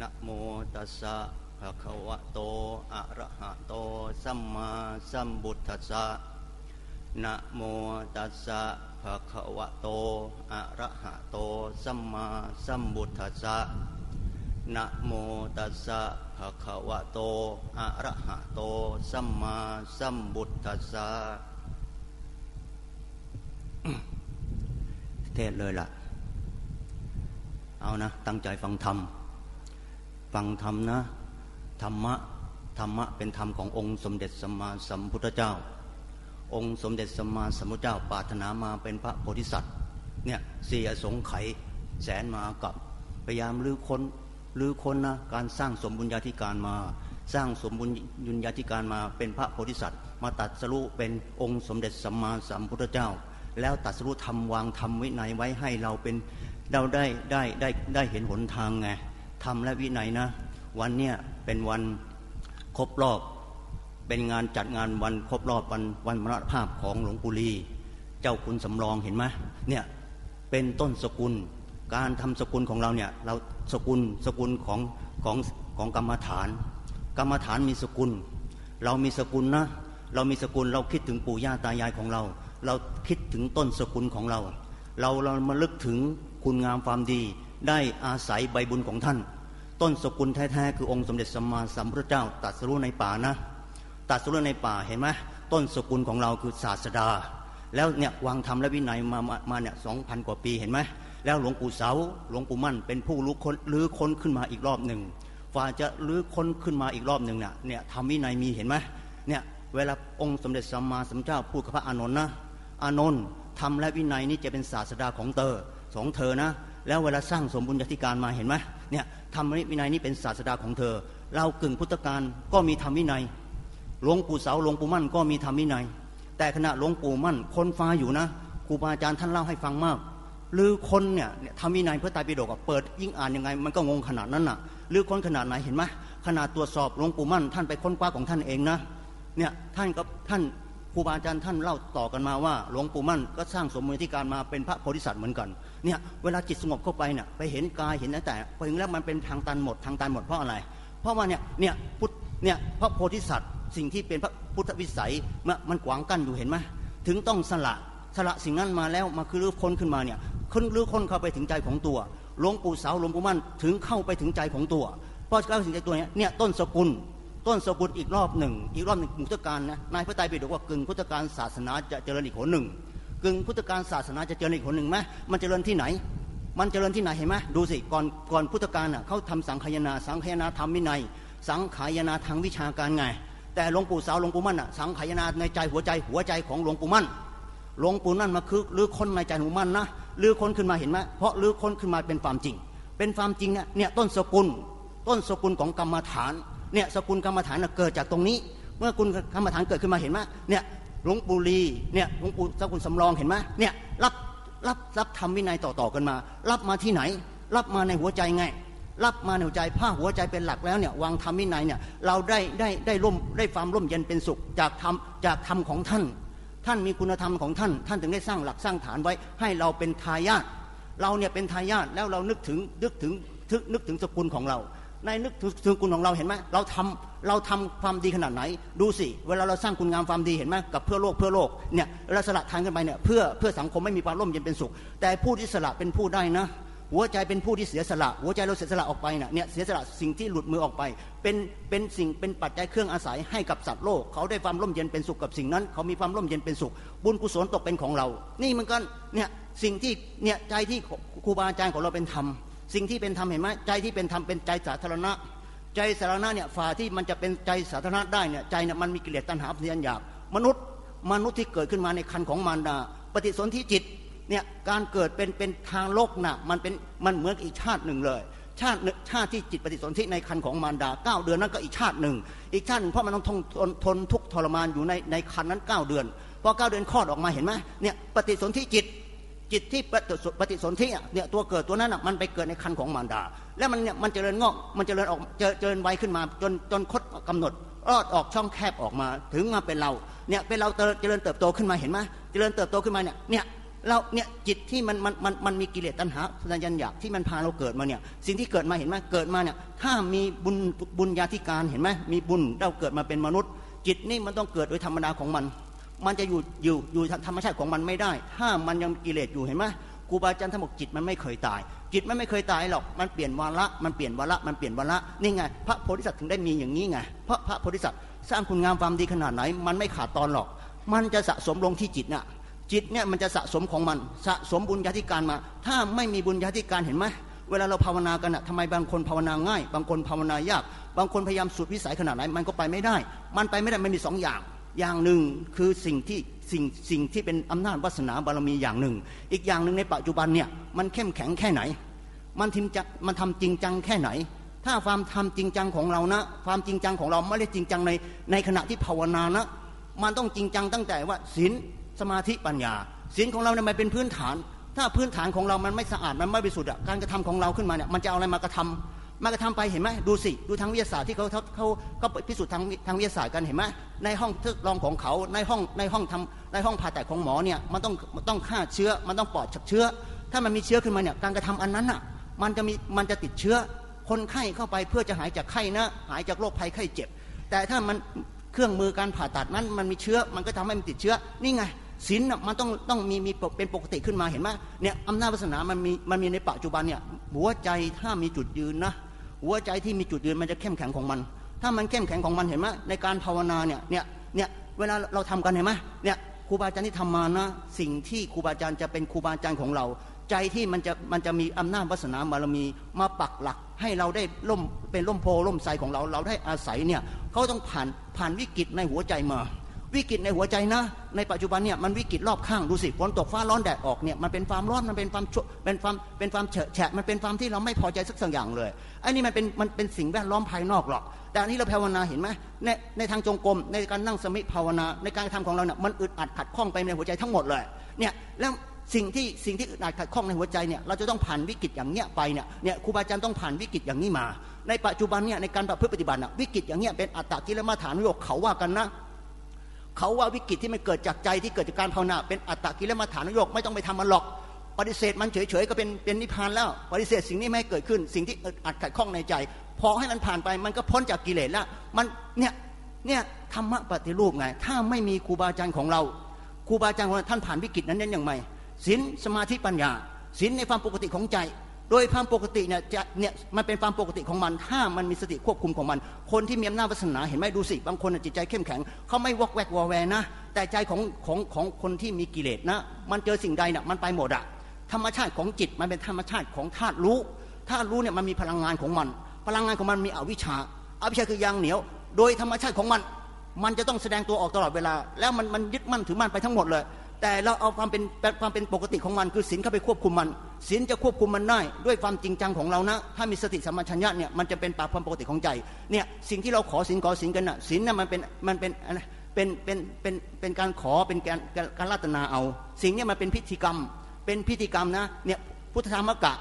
นะโมตัสสะภะคะวะโต อะระหะโต สัมมาสัมพุทธัสสะนะโมตัสสะภะคะวะโต อะระหะโต สัมมาสัมพุทธัสสะนะโมตัสสะภะคะวะโต อะระหะโต สัมมาสัมพุทธัสสะเทศเลยล่ะ เอานะ ตั้งใจฟังธรรม ฟังธรรมนะ ธรรมะ ธรรมะเป็นธรรมขององค์สมเด็จสัมมาสัมพุทธเจ้า องค์สมเด็จสัมมาสัมพุทธเจ้าปรารถนามาเป็นพระโพธิสัตว์เนี่ยเสียสงไขแสนมากับพยายามลื้อค้นลื้อค้นนะการสร้างสมบุญญาธิการมา สร้างสมบุญยุญาธิการมาเป็นพระโพธิสัตว์ มาตัดสรุเป็นองค์สมเด็จสัมมาสัมพุทธเจ้า แล้วตัดสรุทำวางทำวินัยไว้ให้เราเป็นเราได้ได้ได้ได้เห็นหนทางไง ทำและวินัยนะ วันเนี้ยเป็นวันครบรอบ เป็นงานจัดงานวันครบรอบวันวันมรณภาพของหลวงปู่ลี เจ้าคุณสำรองเห็นไหมเนี่ยเป็นต้นสกุล การทำสกุลของเราเนี่ยเราสกุลสกุลของของของกรรมฐาน กรรมฐานมีสกุล เรามีสกุลนะเรามีสกุลเราคิดถึงปู่ย่าตายายของเรา เราคิดถึงต้นสกุลของเรา เราเรามาลึกถึงคุณงามความดี ได้อาศัยใบบุญของท่าน ต้นสกุลแท้ๆคือองค์สมเด็จสัมมาสัมพุทธเจ้าตรัสรู้ในป่านะตรัสรู้ในป่าเห็นไหมต้นสกุลของเราคือศาสดา แล้วเนี่ยวางธรรมและวินัยมามาเนี่ยสองพันกว่าปีเห็นไหมแล้วหลวงปู่เสาหลวงปู่มั่น เป็นผู้รู้คนลื้อค้นขึ้นมาอีกรอบหนึ่งฝ่าจะลื้อค้นขึ้นมาอีกรอบหนึ่งเนี่ยเนี่ยทำวินัยมีเห็นไหมเนี่ยเวลาองค์สมเด็จสัมมาสัมพุทธเจ้าพูดกับพระอานนท์นะอานนท์ทำและวินัยนี้จะเป็นศาสดาของเตอสองเธอนะ แล้วเวลาสร้างสมบุญญาธิการมาเห็นไหมเนี่ยทำวินัยนี้เป็นศาสดาของเธอ เรากึ่งพุทธการก็มีทำวินัยหลวงปู่เสาหลวงปู่มั่นก็มีทำวินัย แต่ขณะหลวงปู่มั่นคนฟ้าอยู่นะครูบาอาจารย์ท่านเล่าให้ฟังมาก หรือคนเนี่ยทำวินัยเพื่อตายปิฎกเปิดยิ่งอ่านยังไง มันก็งงขนาดนั้นน่ะหรือคนขนาดไหนเห็นไหมขนาดตรวจสอบหลวงปู่มั่น ท่านไปค้นคว้าของท่านเองนะเนี่ยท่านก็ท่านครูบาอาจารย์ท่านเล่าต่อกันมาว่า หลวงปู่มั่นก็สร้างสมมูลที่การมาเป็นพระโพธิสัตว์เหมือนกัน เนี่ยเวลาจิตสงบเข้าไปเนี่ยไปเห็นกายเห็นนั่นแต่พอถึงแล้วมันเป็นทางตันหมดทางตันหมดเพราะอะไร เพราะว่าเนี่ยเนี่ยพุทธเนี่ยพระโพธิสัตว์ สิ่งที่เป็นพระพุทธวิสัยมันขวางกั้นอยู่เห็นไหมถึงต้องสละสละสิ่งนั้นมาแล้วมาคือรื้อค้นขึ้นมาเนี่ยค้นรื้อค้นเข้าไปถึงใจของตัวหลวงปู่เสาหลวงปู่มั่นถึงเข้าไปถึงใจของตัวพราะเข้าถึงใจตัวเนี่ยเนี่ยต้นสกุลต้นสกุลอีกรอบหนึ่ง อีกรอบหนึ่งพุทธการนะนายพระไตรปิฎกว่า กึ่งพุทธการศาสนาจะเจริญอีกหนหนึ่ง กึ่งพุทธการศาสนาจะเจริญอีกหนหนึ่งไหมมันเจริญที่ไหน มันเจริญที่ไหนเห็นไหมดูสิก่อนก่อนพุทธการอะเขาทำสังขยาสังขยาธรรมวินัย สังขายนาทางวิชาการไง แต่หลวงปู่สาวหลวงปู่มั่นอะสังขายนาในใจหัวใจหัวใจของหลวงปู่มั่นหลวงปู่นั่นมาคือลือคนในใจหลวงมั่นนะลือคนขึ้นมาเห็นไหมเพราะลือคนขึ้นมาเป็นความจริง เป็นความจริงเนี่ยเนี่ยต้นสกุล ต้นสกุลของกรรมฐานเนี่ยสกุลกรรมฐานเกิดจากตรงนี้ เมื่อกุลกรรมฐานเกิดขึ้นมาเห็นไหมเนี่ย หลวงปู่ลีเนี่ยหลวงปู่สกุลสำรองเห็นไหมเนี่ยรับรับรับทำวินัยต่อๆกันมา รับมาที่ไหน รับมาในหัวใจไง รับมาในหัวใจผ้าหัวใจเป็นหลักแล้วเนี่ยวางธรรมวินัยเนี่ยเราได้ได้ได้ร่มได้ความร่มเย็นเป็นสุขจากธรรมจากธรรมของท่าน ท่านมีคุณธรรมของท่าน ท่านถึงได้สร้างหลักสร้างฐานไว้ ให้เราเป็นทายาทเราเนี่ยเป็นทายาทแล้วเรานึกถึงนึกถึงนึกถึงสกุลของเรา ในนึกถึงคุณของเราเห็นไหมเราทำเราทำความดีขนาดไหน ดูสิ เวลาเราสร้างคุณงามความดีเห็นไหมกับเพื่อโลกเพื่อโลกเนี่ยเราสละทางกันไปเนี่ยเพื่อเพื่อสังคมไม่มีความร่มเย็นเป็นสุข แต่ผู้ที่สละเป็นผู้ได้นะ หัวใจเป็นผู้ที่เสียสละ หัวใจเราเสียสละออกไปเนี่ยเสียสละสิ่งที่หลุดมือออกไป เป็นเป็นสิ่งเป็นปัจจัยเครื่องอาศัยให้กับสัตว์โลก เขาได้ความร่มเย็นเป็นสุขกับสิ่งนั้น เขามีความร่มเย็นเป็นสุข บุญกุศลตกเป็นของเรา นี่มันก็เนี่ยสิ่งที่เนี่ยใจที่ครูบาอาจารย์ของเราเป็นธรรม สิ่งที่เป็นธรรมเห็นไหมใจที่เป็นธรรมเป็นใจสาธารณะ ใจสาธารณะเนี่ยฝ่าที่มันจะเป็นใจสาธารณะได้เนี่ยใจเนี่ยมันมีกิเลสตัณหาพยานหยาบมนุษย์มนุษย์ที่เกิดขึ้นมาในคันของมารดา ปฏิสนธิจิตเนี่ยการเกิดเป็นเป็นทางโลกน่ะมันเป็นมันเหมือนอีกชาติหนึ่งเลย ชาติชาติที่จิตปฏิสนธิในคันของมารดาเก้าเดือนนั้นก็อีกชาติหนึ่ง อีกชาติหนึ่งเพราะมันต้องทนทนทนทุกทรมานอยู่ในในคันนั้นเก้าเดือนพอเก้าเดือนคลอดออกมาเห็นไหมเนี่ยปฏิสนธิจิต จิตที่ปฏิสนธิเนี่ยตัวเกิดตัวนั้นมันไปเกิดในคันของมารดา แล้วมันเนี่ยมันเจริญงอกมันเจริญออกเจริญไวขึ้นมาจนจนคดกำหนดรอดออกช่องแคบออกมา ถึงมาเป็นเราเนี่ยเป็นเราเจริญเติบโตขึ้นมาเห็นไหมเจริญเติบโตขึ้นมาเนี่ยเนี่ยเราเนี่ยจิตที่มันมันมันมันมีกิเลสตัณหาสัญญาอยากที่มันพาเราเกิดมาเนี่ยสิ่งที่เกิดมาเห็นไหมเกิดมาเนี่ยถ้ามีบุญบุญญาธิการเห็นไหมมีบุญเราเกิดมาเป็นมนุษย์ จิตนี่มันต้องเกิดโดยธรรมดาของมัน มันจะอยู่อยู่อยู่ธรรมชาติของมันไม่ได้ ถ้ามันยังกิเลสอยู่เห็นไหมครูบาอาจารย์ท่านบอกจิตมันไม่เคยตาย จิตมันไม่เคยตายหรอกมันเปลี่ยนวาระมันเปลี่ยนวาระมันเปลี่ยนวาระนี่ไงพระโพธิสัตว์ถึงได้มีอย่างนี้ไงเพราะพระโพธิสัตว์สร้างคุณงามความดีขนาดไหน มันไม่ขาดตอนหรอก มันจะสะสมลงที่จิตน่ะจิตเนี่ยมันจะสะสมของมันสะสมบุญญาธิการมา ถ้าไม่มีบุญญาธิการเห็นไหมเวลาเราภาวนากันอะทำไมบางคนภาวนาง่าย บางคนภาวนายาก บางคนพยายามสุดวิสัยขนาดไหนมันก็ไปไม่ได้ มันไปไม่ได้มันมีสองอย่าง อย่างหนึ่งคือสิ่งที่สิ่งสิ่งที่เป็นอำนาจวาสนาบารมีอย่างหนึ่ง อีกอย่างหนึ่งในปัจจุบันเนี่ยมันเข้มแข็งแค่ไหน มันทิมจะมันทำจริงจังแค่ไหน ถ้าความทำจริงจังของเรานะ ความจริงจังของเราไม่ได้จริงจังในในขณะที่ภาวนานะ มันต้องจริงจังตั้งแต่ว่าศีลสมาธิปัญญาศีลของเราเนี่ยมันเป็นพื้นฐาน ถ้าพื้นฐานของเรามันไม่สะอาดมันไม่บริสุทธิ์การกระทำของเราขึ้นมาเนี่ยมันจะเอาอะไรมากระทำ มากระทำไปเห็นไหมดูสิดูทางวิทยาศาสตร์ที่เขาเขาเขาพิสูจน์ทางทางวิทยาศาสตร์กันเห็นไหมในห้องทดลองของเขาในห้องในห้องทำในห้องผ่าตัดของหมอเนี่ยมันต้องต้องฆ่าเชื้อมันต้องปลอดจากเชื้อ ถ้ามันมีเชื้อขึ้นมาเนี่ยการกระทำอันนั้นอะมันจะมีมันจะติดเชื้อ คนไข้เข้าไปเพื่อจะหายจากไข้นะหายจากโรคภัยไข้เจ็บ แต่ถ้ามันเครื่องมือการผ่าตัดนั้นมันมีเชื้อมันก็ทำให้มันติดเชื้อนี่ไงศีลมันต้องต้องมีมีเป็นปกติขึ้นมาเห็นไหมเนี่ยอำนาจวาสนามันมีมันมีในปัจจุบันเนี่ยหัวใจถ้ามีจุดยืนนะ หัวใจที่มีจุดยืนมันจะเข้มแข็งของมัน ถ้ามันเข้มแข็งของมันเห็นไหมในการภาวนาเนี่ยเนี่ยเนี่ยเวลาเราทำกันเห็นไหมเนี่ยครูบาอาจารย์ที่ทำมานะสิ่งที่ครูบาอาจารย์จะเป็นครูบาอาจารย์ของเรา ใจที่มันจะมันจะมีอำนาจวาสนาบารมีมาปักหลัก ให้เราได้ล่มเป็นล่มโพล่มใสของเราเราได้อาศัยเนี่ยเขาต้องผ่านผ่านวิกฤตในหัวใจมา วิกฤตในหัวใจนะ ในปัจจุบันเนี่ยมันวิกฤตรอบข้างดูสิฝนตกฟ้าร้อนแดดออกเนี่ยมันเป็นความร้อนมันเป็นความเป็นความเป็นความเฉอะแฉะมันเป็นความที่เราไม่พอใจสักอย่างเลยไอ้นี่มันเป็นมันเป็นสิ่งแวดล้อมภายนอกหรอกแต่อันนี้เราภาวนาเห็นไหมในในทางจงกรมในการนั่งสมิภาวนาในการทำของเราเนี่ยมันอึดอัดขัดข้องไปในหัวใจทั้งหมดเลยเนี่ยแล้วสิ่งที่สิ่งที่อึดอัดขัดข้องในหัวใจเนี่ยเราจะต้องผ่านวิกฤตอย่างเงี้ยไปเนี่ยเนี่ยครูบาอาจารย์ต้องผ่านวิกฤตอย่างนี้มา ในปัจจุบันเนี่ยในการประพฤติปฏิบัติวิกฤตอย่างเงี้ยเป็นอัตตกิลมัฐานโยกเขาว่ากันนะ เขาว่าวิกฤตที่มันเกิดจากใจที่เกิดจากการภาวนาเป็นอัตตกิลมัฐานโยกไม่ต้องไปทำมันหรอก ปฏิเสธมันเฉยๆก็เป็นเป็นนิพพานแล้ว ปฏิเสธสิ่งนี้ไม่เกิดขึ้น สิ่งที่อัดขัดข้องในใจพอให้มันผ่านไปมันก็พ้นจากกิเลสแล้ว มันเนี่ยเนี่ยธรรมะปฏิรูปไง ถ้าไม่มีครูบาอาจารย์ของเราครูบาอาจารย์ของท่านผ่านวิกฤตนั้นนั้นอย่างไรศีลสมาธิปัญญาศีลในความปกติของใจ โดยความปกติเนี่ยจะเนี่ยมันเป็นความปกติของมันถ้ามันมีสติควบคุมของมัน คนที่มีอำนาจวาสนาเห็นไหมดูสิ บางคนจิตใจเข้มแข็งเขาไม่วอกแวกวอแวนะ แต่ใจของของของคนที่มีกิเลสนะ มันเจอสิ่งใดเนี่ยมันไปหมดอะธรรมชาติของจิตมันเป็นธรรมชาติของธาตุรู้ธาตุรู้เนี่ยมันมีพลังงานของมัน พลังงานของมันมีอวิชชาอวิชชาคือยางเหนียว โดยธรรมชาติของมัน มันจะต้องแสดงตัวออกตลอดเวลา แล้วมันมันยึดมั่นถือมั่นไปทั้งหมดเลย แต่เราเอาความเป็นความเป็นปกติของมันคือศีลเข้าไปควบคุมมัน ศีลจะควบคุมมันได้ด้วยความจริงจังของเรานะ ถ้ามีสติสัมปชัญญะเนี่ยมันจะเป็นปากความปกติของใจเนี่ยสิ่งที่เราขอศีลขอศีลกันนะศีลน่ะมันเป็นมันเป็นเป็นเป็นเป็นเป็นการขอเป็นการการรัตนาเอา สิ่งนี้มันเป็นพิธีกรรม เป็นพิธีกรรมนะเนี่ยพุทธธรรมกะ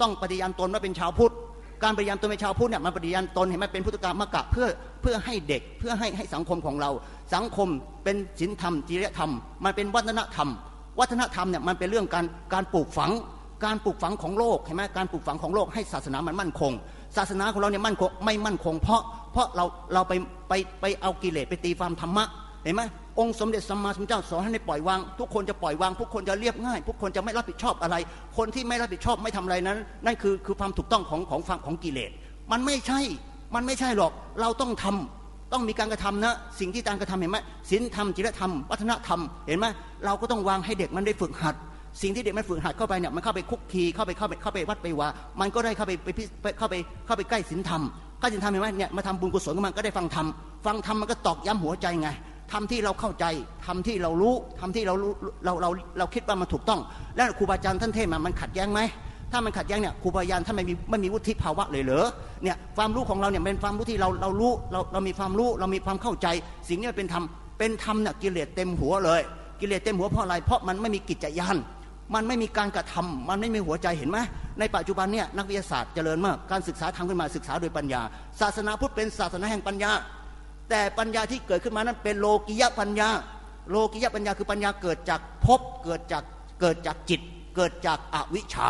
ต้องปฏิญาณตนว่าเป็นชาวพุทธการปฏิญาณตนเป็นชาวพุทธเนี่ยมันปฏิญาณตนเห็นไหมเป็นพุทธกรรมกะเพื่อเพื่อให้เด็กเพื่อให้ให้สังคมของเรา สังคมเป็นศีลธรรมจริยธรรม มันเป็นวัฒนธรรม วัฒนธรรมเนี่ยมันเป็นเรื่องการการปลูกฝัง การปลูกฝังของโลกเห็นไหมการปลูกฝังของโลกให้ศาสนามันมั่นคง ศาสนาของเราเนี่ยมั่นคงไม่มั่นคง เพราะเพราะเราเราไปไปไปเอากิเลสไปตีความธรรมะเห็นไหมองค์สมเด็จสัมมาสัมพุทธเจ้าสอนให้ปล่อยวาง ทุกคนจะปล่อยวางทุกคนจะเรียบง่ายทุกคนจะไม่รับผิดชอบอะไร คนที่ไม่รับผิดชอบไม่ทำอะไรนั้น นั่นคือคือความถูกต้องของของฝั่งของกิเลส มันไม่ใช่มันไม่ใช่หรอกเราต้องทำต้องมีการกระทำนะสิ่งที่การกระทำเห็นไหมศีลธรรมจิตธรรม วัฒนธรรมเห็นไหมเราก็ต้องวางให้เด็กมันได้ฝึกหัด สิ่งที่เด็กมันฝึกหัดเข้าไปเนี่ยมันเข้าไปคุกคีเข้าไปเข้าไปเข้าไปวัดไปว่ามันก็ได้เข้าไปไปเข้าไปเข้าไปใกล้ศีลธรรมใกล้ศีลธรรมเห็นไหมเนี่ยมาทำบุญกุศลกับมันก็ได้ฟังธรรมฟังธรรมมันก็ตอกย้ำหัวใจไงทำที่เราเข้าใจทำที่เรารู้ทำที่เรารู้เราเราเราคิดว่ามันถูกต้อง แล้วครูบาอาจารย์ท่านเทศมามันขัดแย้งไหมถ้ามันขัดแย้งเนี่ยครูบาอาจารย์ท่านไม่มีไม่มีวุฒิภาวะเลยเหรอเนี่ยความรู้ของเราเนี่ยเป็นความรู้ที่เราเรารู้เราเรามีความรู้เรามีความเข้าใจ สิ่งนี้เป็นธรรมเป็นธรรมเนี่ยกิเลสเต็มหัวเลย กิเลสเต็มหัวเพราะอะไรเพราะมันไม่มีกิจยาน มันไม่มีการกระทำมันไม่มีหัวใจเห็นไหมในปัจจุบันเนี่ยนักวิทยาศาสตร์เจริญมากการศึกษาทำขึ้นมาศึกษาโดยปัญญา ศาสนาพุทธเป็นศาสนาแห่งปัญญา แต่ปัญญาที่เกิดขึ้นมานั้นเป็นโลกิยปัญญา โลกิยปัญญาคือปัญญาเกิดจากพบเกิดจากเกิดจากจิต เกิดจากอวิชชา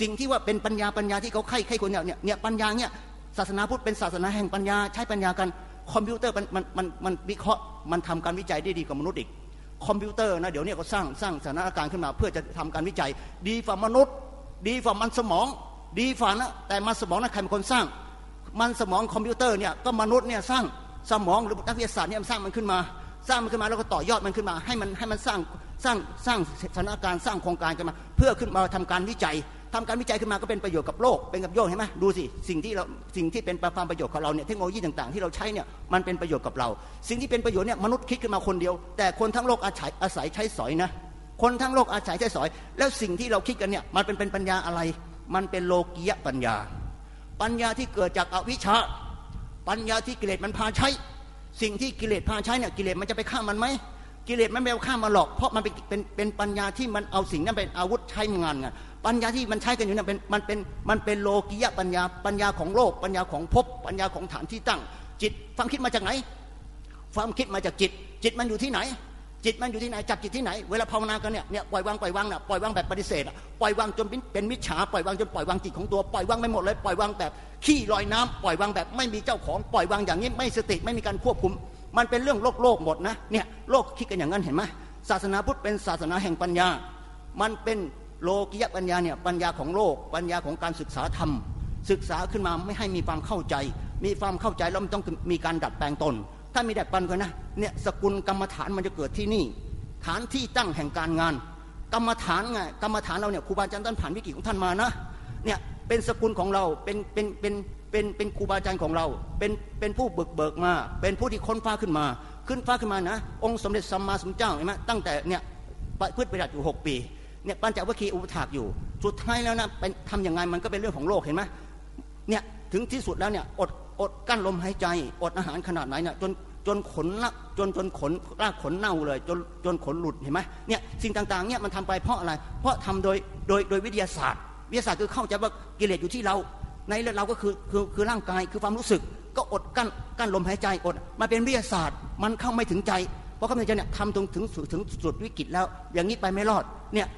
สิ่งที่ว่าเป็นปัญญาปัญญาที่เขาไข้ไข้คนเนี่ยเนี่ยปัญญาเนี่ยศาสนาพุทธเป็นศาสนาแห่งปัญญา ใช้ปัญญากันคอมพิวเตอร์มันมันมันมันวิเคราะห์มันทำการวิจัยได้ดีกว่ามนุษย์อีก คอมพิวเตอร์นะเดี๋ยวนี้ก็สร้างสร้างสถานการณ์ขึ้นมา เพื่อจะทำการวิจัย ดีกว่ามนุษย์ ดีกว่ามันสมอง ดีกว่านะแต่มันสมองนะใครเป็นคนสร้าง มันสมองคอมพิวเตอร์เนี่ยก็มนุษย์เนี่ยสร้างสมองหรือนักวิทยาศาสตร์เนี่ยสร้างมันขึ้นมา สร้างมันขึ้นมาแล้วก็ต่อยอดมันขึ้นมา ให้มันให้มันสร้างสร้างสร้างสถานการณ์สร้างโครงการขึ้นมา เพื่อขึ้นมาทำการวิจัย ทำการวิจัยขึ้นมาก็เป็นประโยชน์กับโลกเป็นกับโลกเห็นไหมดูสิสิ่งที่เราสิ่งที่เป็นความประโยชน์ของเราเนี่ยเทคโนโลยีต่างๆ ที่เราใช้เนี่ยมันเป็นประโยชน์กับเรา สิ่งที่เป็นประโยชน์เนี่ยมนุษย์คิดขึ้นมาคนเดียว แต่คนทั้งโลกอาศัยอาศัยใช้สอยนะคนทั้งโลกอาศัยใช้สอย แล้วสิ่งที่เราคิดกันเนี่ยมันเป็นเป็นปัญญาอะไร มันเป็นโลกียปัญญา ปัญญาที่เกิดจากอวิชชา ปัญญาที่กิเลสมันพาใช้ สิ่งที่กิเลสพาใช้เนี่ยกิเลสมันจะไปฆ่ามันไหม กิเลสมันไม่เอาฆ่ามมาหรอก เพราะมันเป็นเป็นเป็นปัญญาที่มันเอาสิ่งนั้นเป็นอาวุธใช้งานไงปัญญาที่มันใช้กันอยู่นั้นเป็นมันเป็นมันเป็นโลกิยะปัญญา ปัญญาของโลก ปัญญาของภพปัญญาของฐานที่ตั้ง จิตความคิดมาจากไหน ความคิดมาจากจิต จิตมันอยู่ที่ไหน จิตมันอยู่ที่ไหนจับจิตที่ไหนเวลาภาวนากันเนี่ยเนี่ยปล่อยวางปล่อยวางน่ะปล่อยวางแบบปฏิเสธปล่อยวางจนเป็นมิจฉาปล่อยวางจนปล่อยวางจิตของตัวปล่อยวางไม่หมดเลยปล่อยวางแบบขี้ลอยน้ำปล่อยวางแบบไม่มีเจ้าของปล่อยวางอย่างนี้ไม่สติไม่มีการควบคุม มันเป็นเรื่องโลกโลกหมดนะเนี่ยโลกคิดกันอย่างนั้นเห็นไหมศาสนาพุทธเป็นศาสนาแห่งปัญญา มันเป็นโลกิยปัญญาเนี่ยปัญญาของโลก ปัญญาของการศึกษาธรรม ศึกษาขึ้นมาไม่ให้มีความเข้าใจ มีความเข้าใจแล้วมันต้องมีการดัดแปลงตน ถ้ามีดัดแปลงกันนะเนี่ยสกุลกรรมฐานมันจะเกิดที่นี่ ฐานที่ตั้งแห่งการงาน กรรมฐานไงกรรมฐานเราเนี่ยครูบาอาจารย์ท่านผ่านวิกฤตของท่านมานะเนี่ยเป็นสกุลของเราเป็นเป็นเป็นเเป็นเป็นครูบาอาจารย์ของเรา เป็นเป็นผู้เบิกเบิกมา เป็นผู้ที่ค้นฟ้าขึ้นมา ขึ้นฟ้าขึ้นมานะ องค์สมเด็จสัมมาสัมพุทธเจ้าเห็นไหมตั้งแต่เนี่ยพืชปฏิบัติอยู่ 6 ปีเนี่ยปัญจวัคคีย์อุปถากอยู่ สุดท้ายแล้วนะเป็นทำอย่างไงมันก็เป็นเรื่องของโลกเห็นไหมเนี่ยถึงที่สุดแล้วเนี่ยอดอดกั้นลมหายใจ อดอาหารขนาดไหนเนี่ยจนจนขนละจนจนขนรากขนเน่าเลย จนจนขนหลุดเห็นไหมเนี่ยสิ่งต่างๆเนี่ยมันทำไปเพราะอะไร เพราะทำโดยโดยโดยวิทยาศาสตร์ วิทยาศาสตร์คือเข้าใจว่ากิเลสอยู่ที่เรา ในเราก็คือคือคือร่างกายคือความรู้สึก ก็อดกั้นกั้นลมหายใจอดมาเป็นวิทยาศาสตร์ มันเข้าไม่ถึงใจ เพราะเข้าไม่ถึงใจเนี่ยทำตรงถึงถึงสุดวิกฤตแล้ว อย่างนี้ไปไม่รอดเนี่ย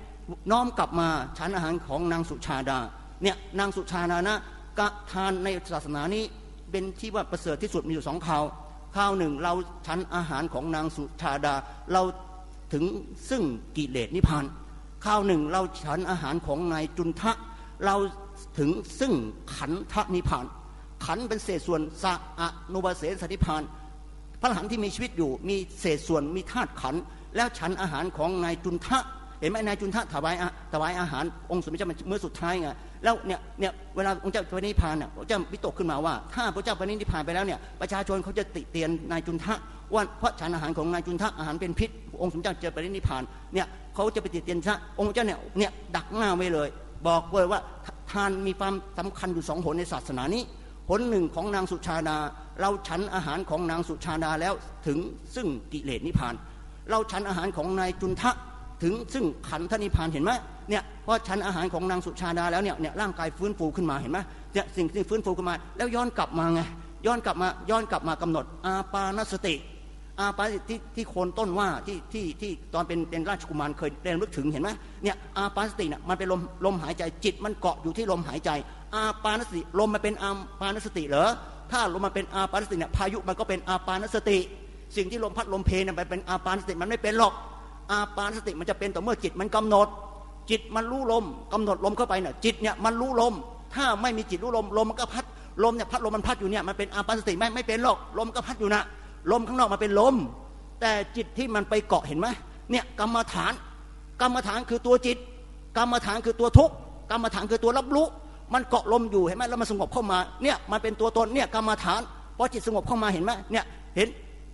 น้อมกลับมาฉันอาหารของนางสุชาดาเนี่ยนางสุชาดานะกะทานในศาสนานี้เป็นที่ว่าประเสริฐที่สุดมีอยู่สองข่าวข่าวหนึ่งเราฉันอาหารของนางสุชาดา เราถึงซึ่งกิเลสนิพพานข่าวหนึ่งเราฉันอาหารของนายจุนทะเรา ถึงซึ่งขันทะนิพาน ขันเป็นเศษส่วนสะอนุบาเสสนิพาน พระหลานที่มีชีวิตอยู่ มีเศษส่วนมีธาตุขัน แล้วฉันอาหารของนายจุนทะเห็นไหมนายจุนทะถวายถวายอาหารองค์สมเด็จเจ้าเมื่อสุดท้ายไงแล้วเนี่ยเนี่ยเวลาองค์เจ้าปณิพานเนี่ยองค์เจ้าวิตกขึ้นมาว่า ถ้าพระเจ้าปณิพานไปแล้วเนี่ยประชาชนเขาจะติเตียนนายจุนทะว่าเพราะฉันอาหารของนายจุนทะอาหารเป็นพิษ องค์สมเด็จเจ้าปณิพานเนี่ยเขาจะไปติเตียนทะองค์เจ้าเนี่ยเนี่ยดักหน้าไว้เลย บอกเลยว่า ทานมีความสำคัญอยู่สองผลในศาสนานี้ผลหนึ่งของนางสุชาดา เราฉันอาหารของนางสุชาดาแล้วถึงซึ่งกิเลสนิพพาน เราฉันอาหารของนายจุนทะถึงซึ่งขันธนิพพานเห็นไหมเนี่ยเพราะฉันอาหารของนางสุชาดาแล้วเนี่ยเนี่ยร่างกายฟื้นฟูขึ้นมาเห็นไหมเนี่ยสิ่งที่ฟื้นฟูขึ้นมา แล้วย้อนกลับมาไงย้อนกลับมาย้อนกลับมากำหนดอาปานสติ อาปาสติที่โคนต้นว่าที่ที่ที่ตอนเป็นเป็นราชกุมารเคยเรียนรู้ถึงเห็นไหมเนี่ยอาปาสติเนี่ยมันเป็นลมลมหายใจจิตมันเกาะอยู่ที่ลมหายใจ อาปานสติลมมันเป็นอาปานสติเหรอถ้าลมมันเป็นอาปานสติเนี่ยพายุมันก็เป็นอาปานสติ สิ่งที่ลมพัดลมเพลเนี่ยมันเป็นอาปานสติมันไม่เป็นหรอก อาปานสติมันจะเป็นต่อเมื่อจิตมันกำหนด จิตมันรู้ลมกำหนดลมเข้าไปเนี่ยจิตเนี่ยมันรู้ลม ถ้าไม่มีจิตรู้ลมลมมันก็พัดลมเนี่ยพัดลมมันพัดอยู่เนี่ยมันเป็นอาปานสติไม่ไม่เป็นหรอกลมก็พัดอยู่นะ ลมข้างนอกมันเป็นลม แต่จิตที่มันไปเกาะเห็นไหมเนี่ยกรรมฐาน กรรมฐานคือตัวจิต กรรมฐานคือตัวทุกกรรมฐานคือตัวรับรู้ มันเกาะลมอยู่เห็นไหมแล้วมันสงบเข้ามาเนี่ยมันเป็นตัวตนเนี่ยกรรมฐานพอจิตสงบเข้ามาเห็นไหมเนี่ยเห็น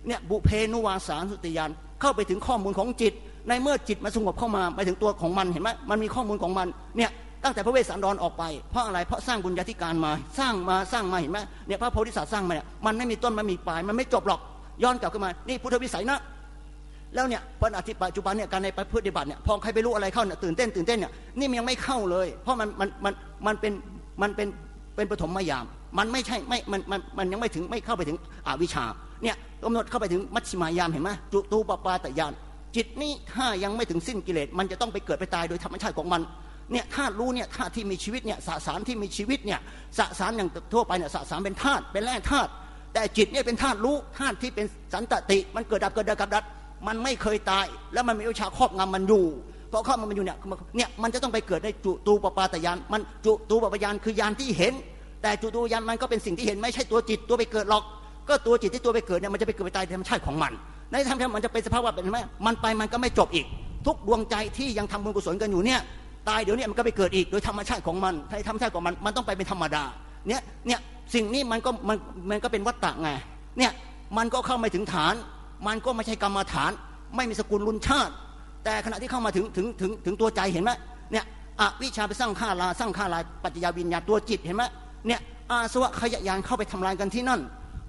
เนี่ยบุเพนุวาสารสุติยานเข้าไปถึงข้อมูลของจิต ในเมื่อจิตมันสงบเข้ามาไปถึงตัวของมันเห็นไหมมันมีข้อมูลของมันเนี่ยตั้งแต่พระเวสสันดรออกไปเพราะอะไรเพราะสร้างบุญญาธิการมาสร้างมาสร้างมาเห็นไหมเนี่ยพระโพธิสัตว์สร้างมาเนี่ยมันไม่มีต้นไมันมีปลายมันไม่จบหรอก ย้อนกลับขึ้นมา นี่พุทธวิสัยนะ แล้วเนี่ยปัจจุบันเนี่ยการในปฏิบัติเนี่ยพอใครไปรู้อะไรเข้าเนี่ยตื่นเต้นตื่นเต้นเนี่ยนี่มันยังไม่เข้าเลย เพราะมันมันมันมันเป็นมันเป็นเป็นปฐมยาม มันไม่ใช่ไม่มันมันมันยังไม่ถึงไม่เข้าไปถึงอวิชชาเนี่ยกำหนดเข้าไปถึงมัชฌิมายามเห็นไหมจุตูปปาตยานจิตนี้ถ้ายังไม่ถึงสิ้นกิเลสมันจะต้องไปเกิดไปตายโดยธรรมชาติของมันเนี่ยธาตุรู้เนี่ยธาตุที่มีชีวิตเนี่ยสสารที่มีชีวิตเนี่ยสสารอย่างทั่วไปเนี่ยสสารเป็นธาตุเป็นแร่ธาตุ แต่จิตเนี่ยเป็นธาตุรู้ธาตุที่เป็นสันตติ มันเกิดดับเกิดดับกับดับมันไม่เคยตาย แล้วมันมีวิชาครอบงำมันอยู่เพราะครอบงำมันอยู่เนี่ยเนี่ยมันจะต้องไปเกิดในจุตูปปาตยานมันจุตูปปยานคือยานที่เห็น แต่จุตูยานมันก็เป็นสิ่งที่เห็นไม่ใช่ตัวจิตตัวไปเกิดหรอก ก็ตัวจิตที่ตัวไปเกิดเนี่ยมันจะไปเกิดไปตายธรรมชาติของมัน ในธรรมชาติมันจะเป็นสภาพว่าเป็นไหมมันไปมันก็ไม่จบอีก ทุกดวงใจที่ยังทำบุญกุศลกันอยู่เนี่ยตายเดี๋ยวนี้มันก็ไปเกิดอีกโดยธรรมชาติของมันในธรรมชาติของมันมันต้องไปเป็นธรรมดา เนี่ยเนี่ยสิ่งนี้มันก็มันมันก็เป็นวัตตะไงเนี่ยมันก็เข้าไม่ถึงฐาน มันก็ไม่ใช่กรรมฐาน ไม่มีสกุลรุนชาติ แต่ขณะที่เข้ามาถึงถึงถึงถึงตัวใจเห็นไหมเนี่ยอวิชาไปสร้างข้าลาสร้างข้าลายปัจจยาวิญญาตัวจิตเห็นไหมเนี่ยอาสวะขยะยานเข้าไปทำลายกันที่นั่น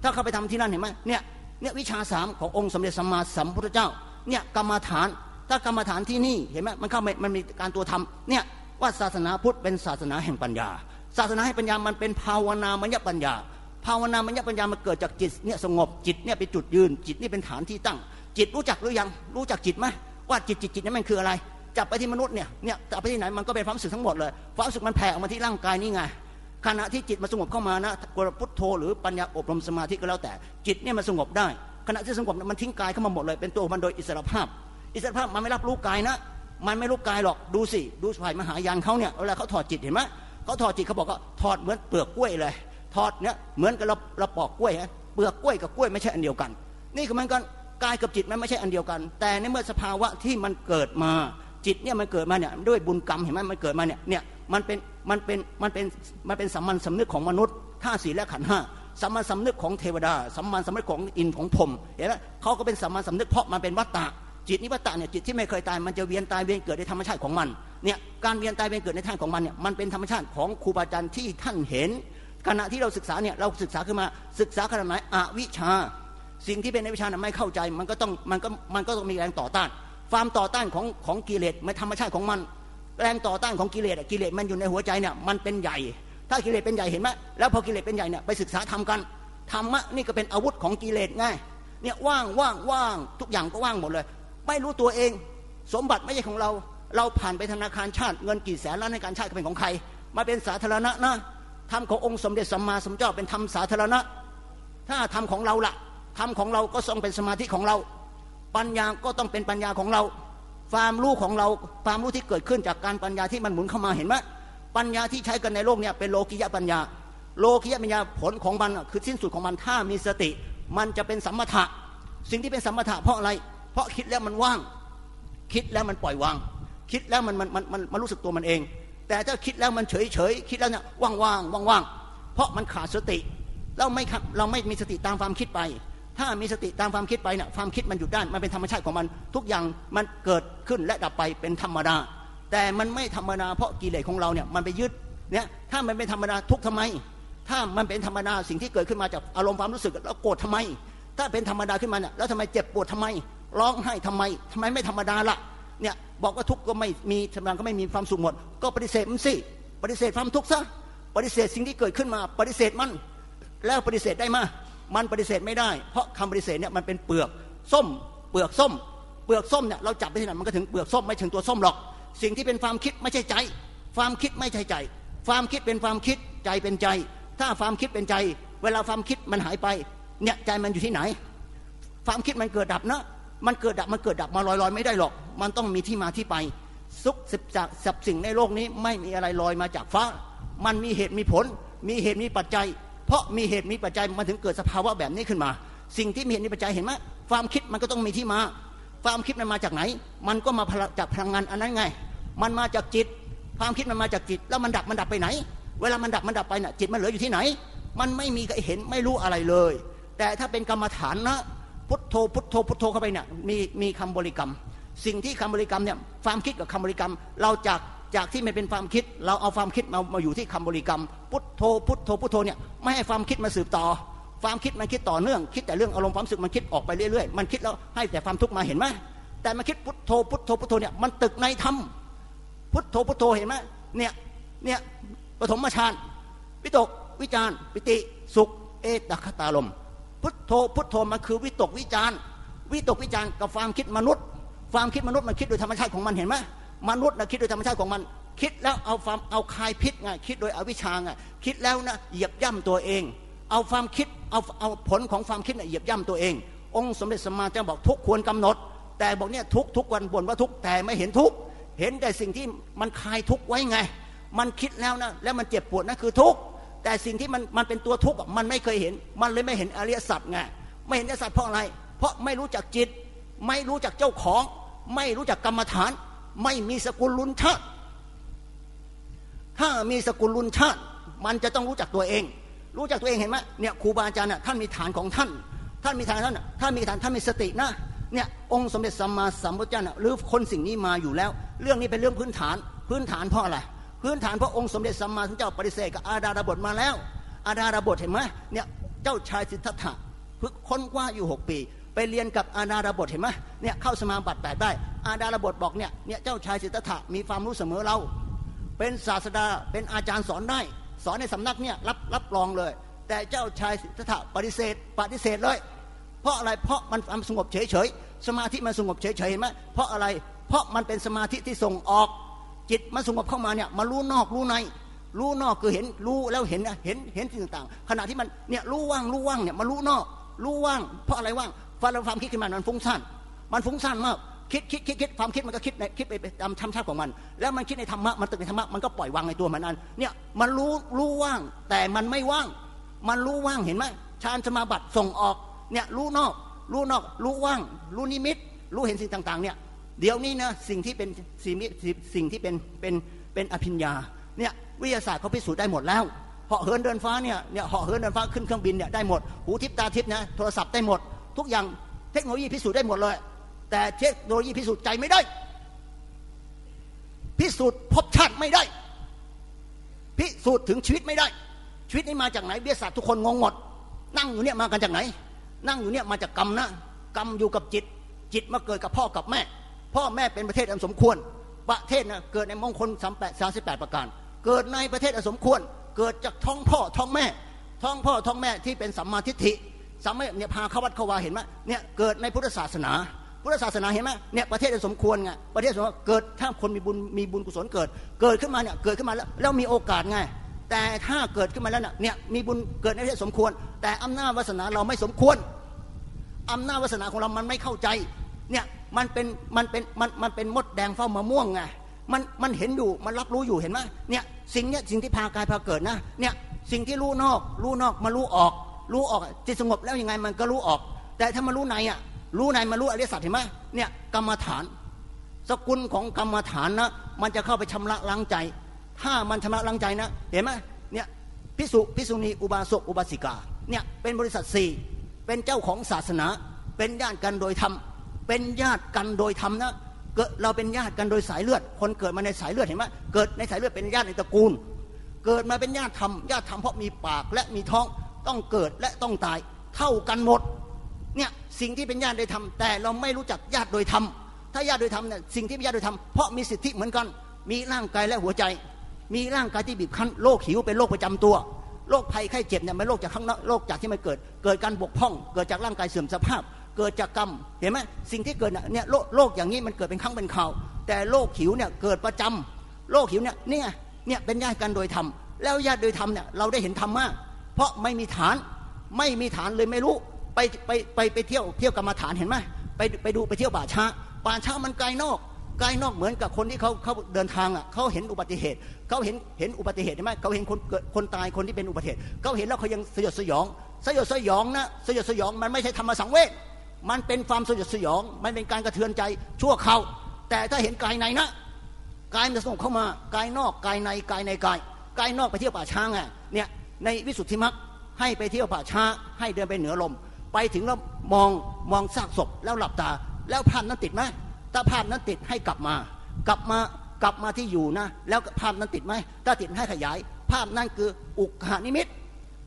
ถ้าเข้าไปทำที่นั่นเห็นไหมเนี่ยเนี่ยวิชาสามขององค์สมเด็จสัมมาสัมพุทธเจ้าเนี่ยกรรมฐานถ้ากรรมฐานที่นี่เห็นไหมมันเข้ามันมีการตัวทำเนี่ยว่าศาสนาพุทธเป็นศาสนาแห่งปัญญา ศาสนาแห่งปัญญามันเป็นภาวนามยปัญญา ภาวนามัญญปัญญามันเกิดจากจิตเนี่ยสงบจิตเนี่ยเป็นจุดยืน จิตนี่เป็นฐานที่ตั้ง จิตรู้จักหรือยังรู้จักจิตไหมว่าจิตจิตจิตนี่มันคืออะไรจับไปที่มนุษย์เนี่ยเนี่ยจับไปที่ไหนมันก็เป็นความรู้สึกทั้งหมดเลยความรู้สึกมันแผ่ออกมาที่ร่างกายนี่ไงขณะที่จิตมันสงบเข้ามานะกรพุทโธหรือปัญญาอบรมสมาธิก็แล้วแต่ จิตเนี่ยมันสงบได้ ขณะที่สงบมันทิ้งกายเข้ามาหมดเลยเป็นตัวมันโดยอิสระภาพ อิสระภาพมันไม่รับรู้กายนะ มันไม่รู้กายหรอกดูสิดูฝ่ายมหายานเขาเนี่ยเวลาเขาถอดจิตเห็นไหม เขาถอดจิตเขาบอกว่าถอดเหมือนเปลือกกล้วยเลยถอดเนี่ยเหมือนกับเราเราปอกกล้วยฮะเปลือกกล้วยกับกล้วยไม่ใช่อันเดียวกัน นี่คือมันกันกายกับจิตมันไม่ใช่อันเดียวกัน แต่ในเมื่อสภาวะที่มันเกิดมาจิตเนี่ยมันเกิดมาเนี่ยด้วยบุญกรรมเห็นไหมมันเกิดมาเนี่ยเนี่ยมันเป็นมันเป็นมันเป็นมันเป็นสัมมันสำนึกของมนุษย์ท่าสีและขันห้าสัมมันสำนึกของเทวดาสัมมันสำนึกของอินของพรมเห็นไหมเขาก็เป็นสัมมันสำนึกเพราะมันเป็นวัตตะจิตนิวัตตะเนี่ยจิตที่ไม่เคยตายมันจะเวียนตายเวียนเกิดในธรรมชาติของมัน เนี่ยการเวียนตายเวียนเกิดในท่านของมันเนี่ยมันเป็นธรรมชาติของครูบาอาจารย์ที่ท่านเห็น ขณะที่เราศึกษาเนี่ยเราศึกษาขึ้นมาศึกษาขนาดไหนอวิชา สิ่งที่เป็นในวิชาไม่เข้าใจมันก็ต้องมันก็มันก็ต้องมีแรงต่อต้านความต่อต้านของของกิเลสมันธรรมชาติของมัน แรงต่อต้านของกิเลสกิเลสมันอยู่ในหัวใจเนี่ยมันเป็นใหญ่ ถ้ากิเลสเป็นใหญ่เห็นไหมแล้วพอกิเลสเป็นใหญ่เนี่ยไปศึกษาทำกันธรรมะนี่ก็เป็นอาวุธของกิเลสง่ายเนี่ยว่างว่างว่างทุกอย่างก็ว่างหมดเลย ไม่รู้ตัวเอง สมบัติไม่ใช่ของเรา เราผ่านไปธนาคารชาติเงินกี่แสนล้านในการชาติเป็นของใคร มาเป็นสาธารณะนะธรรมขององค์สมเด็จสัมมาสัมพุทธเจ้าเป็นธรรมสาธารณะ ถ้าธรรมของเราละธรรมของเราก็ทรงเป็นสมาธิของเรา ปัญญาก็ต้องเป็นปัญญาของเรา ความรู้ของเราความรู้ที่เกิดขึ้นจากการปัญญาที่มันหมุนเข้ามาเห็นไหมปัญญาที่ใช้กันในโลกเนี่ยเป็นโลกิยะปัญญา โลกิยะปัญญาผลของมันคือสิ้นสุดของมันถ้ามีสติ มันจะเป็นสัมมถะ สิ่งที่เป็นสัมมถะเพราะอะไร เพราะคิดแล้วมันว่าง คิดแล้วมันปล่อยวาง คิดแล้วมันมันมันมันรู้สึกตัวมันเอง แต่ถ้าคิดแล้วมันเฉยเฉยคิดแล้วเนี่ยว่างว่างว่างว่างเพราะมันขาดสติเราไม่เราไม่มีสติตามความคิดไป ถ้ามีสติตามความคิดไปเนี่ยความคิดมันหยุดได้มันเป็นธรรมชาติของมัน ทุกอย่างมันเกิดขึ้นและดับไปเป็นธรรมดา แต่มันไม่ธรรมดาเพราะกิเลสของเราเนี่ยมันไปยึดเนี่ยถ้ามันเป็นธรรมดาทุกทำไม ถ้ามันเป็นธรรมดาสิ่งที่เกิดขึ้นมาจากอารมณ์ความรู้สึกแล้วโกรธทำไม ถ้าเป็นธรรมดาขึ้นมาเนี่ยแล้วทำไมเจ็บปวดทำไม ร้องไห้ทำไมทำไมไม่ธรรมดาล่ะ เนี่ยบอกว่าทุกข์ก็ไม่มีธรรมดาก็ไม่มีความสุขหมด ก็ปฏิเสธมันสิปฏิเสธความทุกข์ซะปฏิเสธสิ่งที่เกิดขึ้นมา ปฏิเสธมันแล้วปฏิเสธได้มามันปฏิเสธไม่ได้ เพราะคำปฏิเสธเนี่ยมันเป็นเปลือกส้ม เปลือกส้ม เปลือกส้มเนี่ยเราจับไปที่ไหนมันก็ถึงเปลือกส้มไม่ถึงตัวส้มหรอก สิ่งที่เป็นความคิดไม่ใช่ใจ ความคิดไม่ใช่ใจ ความคิดเป็นความคิดใจเป็นใจ ถ้าความคิดเป็นใจ เวลาความคิดมันหายไปเนี่ยใจมันอยู่ที่ไหน ความคิดมันเกิดดับเนาะ มันเกิดดับมันเกิดดับมาลอยๆ ไม่ได้หรอก มันต้องมีที่มาที่ไปสุขสิบจากสับสิ่งในโลกนี้ไม่มีอะไรลอยมาจากฟ้า มันมีเหตุมีผล มีเหตุมีปัจจัย เพราะมีเหตุมีปัจจัยมันถึงเกิดสภาวะแบบนี้ขึ้นมา สิ่งที่มีเหตุมีปัจจัยเห็นไหมความคิดมันก็ต้องมีที่มา ความคิดมันมาจากไหน มันก็มาจากพลังงานอันนั้นไง มันมาจากจิต ความคิดมันมาจากจิต แล้วมันดับมันดับไปไหน เวลามันดับมันดับไปน่ะจิตมันเหลืออยู่ที่ไหน มันไม่มีใครเห็นไม่รู้อะไรเลย แต่ถ้าเป็นกรรมฐานนะ พุทโธพุทโธพุทโธเข้าไปเนี่ยมีมีคำบริกรรม สิ่งที่คำบริกรรมเนี่ยความคิดกับคำบริกรรม เราจากจากที่ไม่เป็นความคิด เราเอาความคิดมามาอยู่ที่คำบริกรรม พุทโธพุทโธพุทโธเนี่ยไม่ให้ความคิดมาสืบต่อ ความคิดมันคิดต่อเนื่อง คิดแต่เรื่องอารมณ์ความสึกมันคิดออกไปเรื่อยๆ มันคิดแล้วให้แต่ความทุกข์มาเห็นไหมแต่มาคิดพุทโธพุทโธพุทโธเนี่ยมันตึกในธรรมพุทโธพุทโธเห็นไหมเนี่ยเนี่ยปฐมฌานวิตกวิจารปิติสุข เอตคตาลม พุทโธพุทโธมันคือวิตกวิจารวิตกวิจารกับความคิดมนุษย์ ความคิดมนุษย์มันคิดโดยธรรมชาติของมันเห็นไหมมนุษย์นะคิดโดยธรรมชาติของมัน คิดแล้วเอาความเอาคายพิษไงคิดโดยอวิชชาไงคิดแล้วนะเหยียบย่ำตัวเอง เอาความคิดเอาเอาผลของความคิดนะเหยียบย่ำตัวเอง องค์สมเด็จสมมาจะบอกทุกควรกำหนด แต่บอกเนี่ยทุกทุกวันบ่นว่าทุกแต่ไม่เห็นทุกเห็นแต่สิ่งที่มันคลายทุกไว้ไง มันคิดแล้วนะแล้วมันเจ็บปวดนั่นคือทุกข์ แต่สิ่งที่มันมันเป็นตัวทุกข์มันไม่เคยเห็น มันเลยไม่เห็นอริยสัจไงไม่เห็นอริยสัจเพราะอะไร เพราะไม่รู้จักจิต ไม่รู้จักเจ้าของ ไม่รู้จักกรรมฐาน ไม่มีสกุลลุนชาติถ้ามีสกุลลุนชาติ มันจะต้องรู้จักตัวเอง รู้จักตัวเองเห็นไหมเนี่ยครูบาอาจารย์น่ะท่านมีฐานของท่าน ท่านมีฐานท่านท่านมีฐานท่านมีสตินะเนี่ยองค์สมเด็จสัมมาสัมพุทธเจ้าน่ะหรือคนสิ่งนี้มาอยู่แล้ว เรื่องนี้เป็นเรื่องพื้นฐานพื้นฐานเพราะอะไร พื้นฐานพระองค์สมเด็จสัมมาสัมพุทธเจ้าปฏิเสธกับอาดาดาบทมาแล้ว อาดาดาบทเห็นไหมเนี่ยเจ้าชายสิทธัตถะฝึกค้นกว่าอยู่ 6 ปี ไปเรียนกับอาดาดาบทเห็นไหมเนี่ยเข้าสมาบัติแปดได้ อาดาดาบทบอกเนี่ยเนี่ยเจ้าชายสิทธัตถะมีความรู้เสมอเรา เป็นศาสดาเป็นอาจารย์สอนได้ สอนในสำนักเนี่ยรับรับรองเลย แต่เจ้าชายสิทธัตถะปฏิเสธ ปฏิเสธเลย เพราะอะไรเพราะมันสงบเฉยเฉยสมาธิมันสงบเฉยเฉยเห็นไหมเพราะอะไรเพราะมันเป็นสมาธิที่ส่งออก จิตมันสงบเข้ามาเนี่ยมารู้นอกรู้ในรู้นอกคือเห็นรู้แล้วเห็นเห็นเห็นสิ่งต่างๆ ขณะที่มันเนี่ยรู้ว่างรู้ว่างเนี่ยมารู้นอก รู้ว่าง เพราะอะไรว่างฟังเราความคิดขึ้นมามันฟุ้งซ่านมันฟุ้งซ่านมากคิดคิดคิดคิดความคิดมันก็คิดในคิดไปตามธรรมชาติของมัน แล้วมันคิดในธรรมะมันตึกในธรรมะมันก็ปล่อยวางในตัวมันนั้นเนี่ยมันรู้รู้ว่างแต่มันไม่ว่าง มันรู้ว่างเห็นไหมฌานสมาบัติส่งออกเนี่ยรู้นอก รู้นอก รู้ว่าง รู้นิมิต รู้เห็นสิ่งต่าง ๆเนี่ย เดี๋ยวนี้นะสิ่งที่เป็นสิ่งสิ่งที่เป็นเป็นเป็นอภิญญาเนี่ยวิทยาศาสตร์เขาพิสูจน์ได้หมดแล้วเหาะเหินเดินฟ้าเนี่ยเนี่ยเหาะเหินเดินฟ้าขึ้นเครื่องบินเนี่ยได้หมด หูทิพตาทิพนะโทรศัพท์ได้หมด ทุกอย่างเทคโนโลยีพิสูจน์ได้หมดเลย แต่เทคโนโลยีพิสูจน์ใจไม่ได้ พิสูจน์พบชาติไม่ได้ พิสูจน์ถึงชีวิตไม่ได้ ชีวิตนี้มาจากไหนวิทยาศาสตร์ทุกคนงงหมด นั่งอยู่เนี่ยมากันจากไหน นั่งอยู่เนี่ยมาจากกรรมนะกรรมอยู่กับจิต จิตมาเกิดกับพ่อกับแม่ พ่อแม่เป็นประเทศอันสมควร ประเทศนะเกิดในมงคลสามแปดสามสิบแปดประการ เกิดในประเทศอันสมควร เกิดจากท้องพ่อท้องแม่ ท้องพ่อท้องแม่ที่เป็นสัมมาทิฏฐิสัมมาเนี่ยพาเข้าวัดเข้าวาเห็นไหมเนี่ยเกิดในพุทธศาสนา พุทธศาสนาเห็นไหมเนี่ยประเทศอันสมควรไงประเทศสมควรเกิดถ้าคนมีบุญมีบุญกุศลเกิด เกิดขึ้นมาเนี่ยเกิดขึ้นมาแล้วแล้วมีโอกาสไงแต่ถ้าเกิดขึ้นมาแล้วเนี่ยมีบุญเกิดในประเทศสมควร แต่อำนาจวาสนาเราไม่สมควรอำนาจวาสนาของเรามันไม่เข้าใจเนี่ย มันเป็นมันเป็นมันมันเป็นมดแดงเฝ้ามะม่วงไงมันมันเห็นอยู่มันรับรู้อยู่เห็นไหมเนี่ยสิ่งเนี้ยสิ่งที่พากายพาเกิดนะเนี่ยสิ่งที่รู้นอก รู้นอกมารู้ออก รู้ออกจิตสงบแล้วยังไงมันก็รู้ออก แต่ถ้ามารู้ในอะรู้ในมารู้อริยสัจเห็นไหมเนี่ยกรรมฐาน สกุลของกรรมฐานนะมันจะเข้าไปชำระล้างใจ ถ้ามันชำระล้างใจนะ เห็นไหมเนี่ยพิสุพิสุณีอุบาสกอุบาสิกาเนี่ยเป็นบริษัทสี่เป็นเจ้าของศาสนา เป็นญาติกันโดยธรรม เป็นญาติกันโดยธรรมนะเกิดเราเป็นญาติกันโดยสายเลือด คนเกิดมาในสายเลือดเห็นไหมเกิดในสายเลือดเป็นญาติในตระกูล เกิดมาเป็นญาติธรรมญาติธรรมเพราะมีปากและมีท้องต้องเกิดและต้องตายเท่ากันหมดเนี่ยสิ่งที่เป็นญาติโดยธรรมแต่เราไม่รู้จักญาติโดยธรรมถ้าญาติโดยธรรมเนี่ยสิ่งที่เป็นญาติโดยธรรมเพราะมีสิทธิเหมือนกัน มีร่างกายและหัวใจ มีร่างกายที่บีบคั้นโรคหิวเป็นโรคประจำตัวโรคภัยไข้เจ็บเนี่ยไม่โรคจากข้างนอกโรคจากที่มันเกิด เกิดการบกพร่อง เกิดจากร่างกายเสื่อมสภาพ เกิดจากกรรมเห็นไหมสิ่งที่เกิดเนี่ยโรคอย่างนี้มันเกิดเป็นครั้งเป็นคราว แต่โรคหิวเนี่ยเกิดประจำโรคหิวเนี่ยนี่ไงเนี่ยเป็นญาติกันโดยธรรมแล้วญาติโดยธรรมเนี่ยเราได้เห็นธรรมะเพราะไม่มีฐานไม่มีฐานเลยไม่รู้ไปไปไปไปเที่ยวเที่ยวกรรมฐานเห็นไหมไปไปดูไปเที่ยวป่าช้าป่าช้ามันไกลนอกไกลนอกเหมือนกับคนที่เขาเขาเดินทางอะเขาเห็นอุบัติเหตุเขาเห็นเห็นอุบัติเหตุใช่ไหมเขาเห็นคนเกิดคนตายคนที่เป็นอุบัติเหตุเขาเห็นแล้วเขายังสยดสยอง สยดสยองนะสยดสยองมันไม่ใช่ธรรมสังเวช มันเป็นความสยดสยอง มันเป็นการกระเทือนใจชั่วเขาแต่ถ้าเห็นกายในนะกายมันส่งเข้ามากายนอกกายในกายในกายกายนอกไปเที่ยวป่าช้างไงเนี่ยในวิสุทธิมรรคให้ไปเที่ยวป่าช้า ให้เดินไปเหนือลม ไปถึงแล้วมองมองซากศพแล้วหลับตา แล้วภาพนั้นติดไหมถ้าภาพนั้นติดให้กลับมา กลับมากลับมาที่อยู่นะ แล้วภาพนั้นติดไหมถ้าติดให้ขยาย ภาพนั้นคืออุกหานิมิต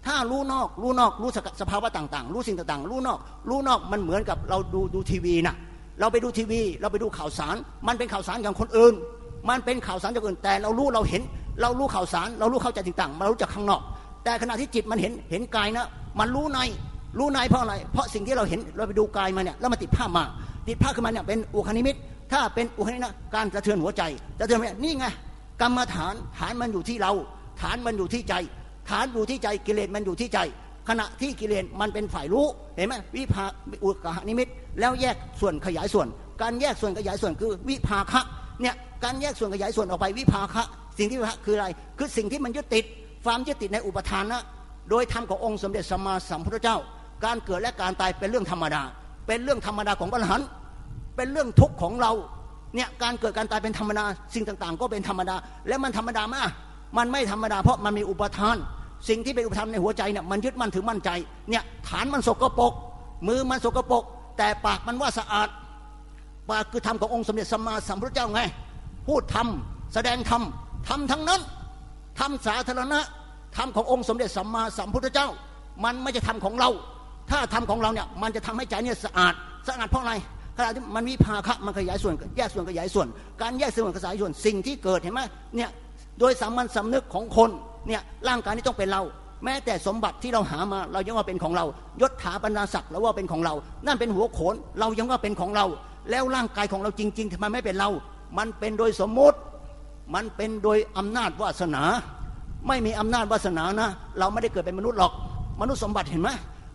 ถ้ารู้นอก รู้นอก รู้สภาวะต่างๆ รู้สิ่งต่างๆ รู้นอก รู้นอกมันเหมือนกับเราดูดูทีวีนะเราไปดูทีวี เราไปดูข่าวสาร มันเป็นข่าวสารอย่างคนอื่น มันเป็นข่าวสารจากอื่นแต่เรารู้เราเห็น เรารู้ข่าวสาร เรารู้เข้าใจต่างๆมารู้จากข้างนอก แต่ขณะที่จิตมันเห็นเห็นกายนะ มันรู้ในรู้ในเพราะอะไร เพราะสิ่งที่เราเห็นเราไปดูกายมาเนี่ยแล้วมาติดภาพมา ติดภาพขึ้นมาเนี่ยเป็นอุคานิมิตถ้าเป็นอุคนินะการกระเทือนหัวใจกระเทือนหัวใจนี่ไงกรรมฐานฐานมันอยู่ที่เรา ฐานมันอยู่ที่ใจ ฐานอยู่ที่ใจกิเลสมันอยู่ที่ใจ ขณะที่กิเลสมันเป็นฝ่ายรู้เห็นไหมวิภาอุกหานิมิต แล้วแยกส่วนขยายส่วน การแยกส่วนขยายส่วนคือวิภาคะเนี่ยการแยกส่วนขยายส่วนออกไปวิภาคะ สิ่งที่วิพาคืออะไร คือสิ่งที่มันยึดติดความยึดติดในอุปทานนะโดยธรรมขององค์สมเด็จสัมมาสัมพุทธเจ้า การเกิดและการตายเป็นเรื่องธรรมดา เป็นเรื่องธรรมดาของพระอรหันต์เป็นเรื่องทุกข์ของเราเนี่ยการเกิดการตายเป็นธรรมดาสิ่งต่างๆ ก็เป็นธรรมดา และมันธรรมดามาก มันไม่ธรรมดาเพราะมันมีอุปทาน สิ่งที่เป็นอุปทานในหัวใจเนี่ยมันยึดมั่นถือมั่นใจเนี่ยฐานมันสกปรกมือมันสกปรกแต่ปากมันว่าสะอาดปากคือธรรมขององค์สมเด็จสัมมาสัมพุทธเจ้าไง พูดธรรมแสดงธรรมธรรมทั้งนั้นธรรมสาธารณะธรรมขององค์สมเด็จสัมมาสัมพุทธเจ้า มันไม่จะทำของเรา ถ้าทำของเราเนี่ยมันจะทำให้ใจเนี่ยสะอาดสะอาดเพราะอะไรขณะที่มันมีภาคะมันขยายส่วนแยกส่วนขยายส่วน การแยกส่วนขยายส่วนสิ่งที่เกิดเห็นไหมเนี่ย โดยสามัญสำนึกของคนเนี่ยร่างกายนี้ต้องเป็นเรา แม้แต่สมบัติที่เราหามาเรายังว่าเป็นของเรา ยศถาบรรดาศักดิ์เราว่าเป็นของเรา นั่นเป็นหัวโขนเรายังว่าเป็นของเรา แล้วร่างกายของเราจริงๆทำไมไม่เป็นเรา มันเป็นโดยสมมุติ มันเป็นโดยอำนาจวาสนา ไม่มีอำนาจวาสนานะ เราไม่ได้เกิดเป็นมนุษย์หรอก มนุษย์สมบัติเห็นไหม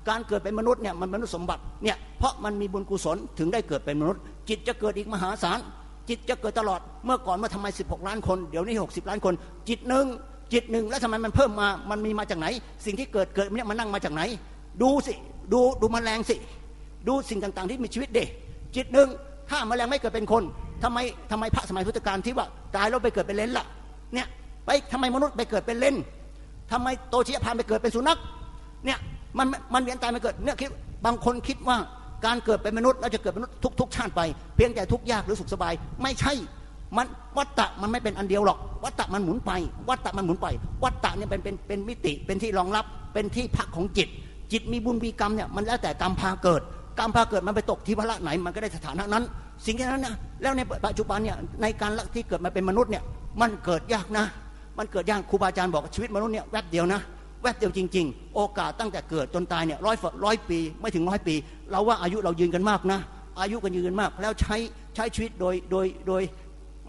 การเกิดเป็นมนุษย์เนี่ยมันมนุษย์สมบัติเนี่ยเพราะมันมีบุญกุศลถึงได้เกิดเป็นมนุษย์ จิตจะเกิดอีกมหาศาล จิตจะเกิดตลอด เมื่อก่อนมาทำไม 16 ล้านคน เดี๋ยวนี้ 60 ล้านคน จิตหนึ่งจิตหนึ่งแล้วทำไมมันเพิ่มมา มันมีมาจากไหน สิ่งที่เกิดเกิดเนี่ยมันนั่งมาจากไหน ดูสิดูดูมแมลงสิ ดูสิ่งต่างๆ ที่มีชีวิตเด็จิตหนึ่งถ้าแมลงไม่เกิดเป็นคนทำไมทำไมพระสมัยพุทธกาลที่ว่าตายแล้วไปเกิดเป็นเลนล่ะเนี่ยไปทำไมมนุษย์ไปเกิดเป็นเลนทำไมโตชิยพานไปเกิดเป็นสุนัขเนี่ยมันมันเวียนตายมาเกิดเนี่ยคิดบางคนคิดว่า การเกิดเป็นมนุษย์เราจะเกิดเป็นมนุษย์ทุกๆชาติไป เพียงแต่ทุกยากหรือสุขสบาย ไม่ใช่มันวัตตะมันไม่เป็นอันเดียวหรอก วัตตะมันหมุนไป วัตตะมันหมุนไป วัตตะเนี่ยเป็นเป็นเป็นมิติเป็นที่รองรับเป็นที่พักของจิต จิตมีบุญมีกรรมเนี่ยมันแล้วแต่กรรมพาเกิดกรรมพาเกิดมันไปตกที่พระไหนมันก็ได้สถานะนั้น สิ่งนั้นนะแล้วในปัจจุบันเนี่ยในการที่เกิดมาเป็นมนุษย์เนี่ยมันเกิดยากนะ มันเกิดยากครูบาอาจารย์บอกชีวิตมนุษย์เนี่ยแวบเดียวนะ แวบเดียวจริง ๆ โอกาสตั้งแต่เกิดจนตายเนี่ยร้อยร้อยปีไม่ถึงร้อยปี เราว่าอายุเรายืนกันมากนะ อายุกันยืนกันมาก แล้วใช้ใช้ชีวิตโดยโดยโดย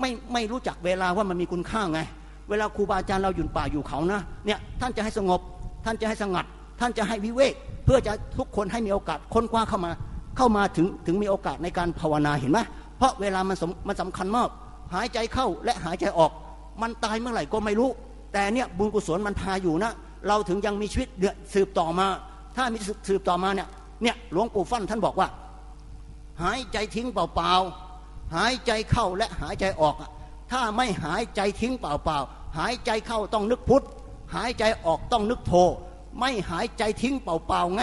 ไม่ไม่รู้จักเวลาว่ามันมีคุณค่าไง เวลาครูบาอาจารย์เราอยู่ป่าอยู่เขานะเนี่ยท่านจะให้สงบ ท่านจะให้สงัด ท่านจะให้วิเวก เพื่อจะทุกคนให้มีโอกาสค้นคว้าเข้ามาเข้ามาถึงถึงมีโอกาสในการภาวนาเห็นไหมเพราะเวลามันมันสำคัญมากหายใจเข้าและหายใจออก มันตายเมื่อไหร่ก็ไม่รู้ แต่เนี่ยบุญกุศลมันพาอยู่นะ เราถึงยังมีชีวิตเดือสืบต่อมา ถ้ามีสืบต่อมาเนี่ยเนี่ยหลวงปู่ฟั่นท่านบอกว่า หายใจทิ้งเปล่าๆหายใจเข้าและหายใจออกถ้าไม่หายใจทิ้งเปล่าๆหายใจเข้าต้องนึกพุทธหายใจออกต้องนึกโท ไม่หายใจทิ้งเปล่าๆไง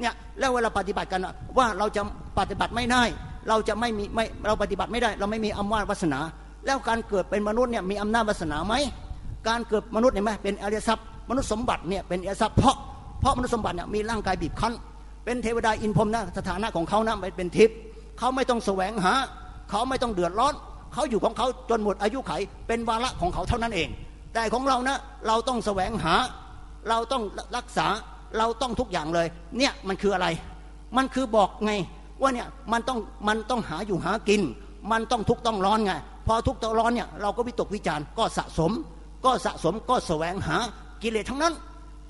เนี่ยแล้วเวลาปฏิบัติกันว่าเราจะปฏิบัติไม่ได้ เราจะไม่มีไม่เราปฏิบัติไม่ได้ เราไม่มีอำนาจวาสนา แล้วการเกิดเป็นมนุษย์เนี่ยมีอำนาจวาสนาไหมการเกิดมนุษย์เนี่ยไหมเป็นอริยทรัพย์ มนุษย์สมบัติเนี่ยเป็นเอสัพเพราะเพราะมนุษย์สมบัติเนี่ยมีร่างกายบีบคั้น เป็นเทวดาอินพรมนะสถานะของเขานะเป็นทิพย์เขาไม่ต้องแสวงหา เขาไม่ต้องเดือดร้อน เขาอยู่ของเขาจนหมดอายุไข เป็นวาระของเขาเท่านั้นเอง แต่ของเรานะเราต้องแสวงหา เราต้องรักษาเราต้องทุกอย่างเลย เนี่ยมันคืออะไร มันคือบอกไง ว่าเนี่ยมันต้องมันต้องหาอยู่หากิน มันต้องทุกต้องร้อนไงพอทุกต้องร้อนเนี่ยเราก็วิตกวิจารณ์ก็สะสม ก็สะสมก็แสวงหา กิเลสทั้งนั้น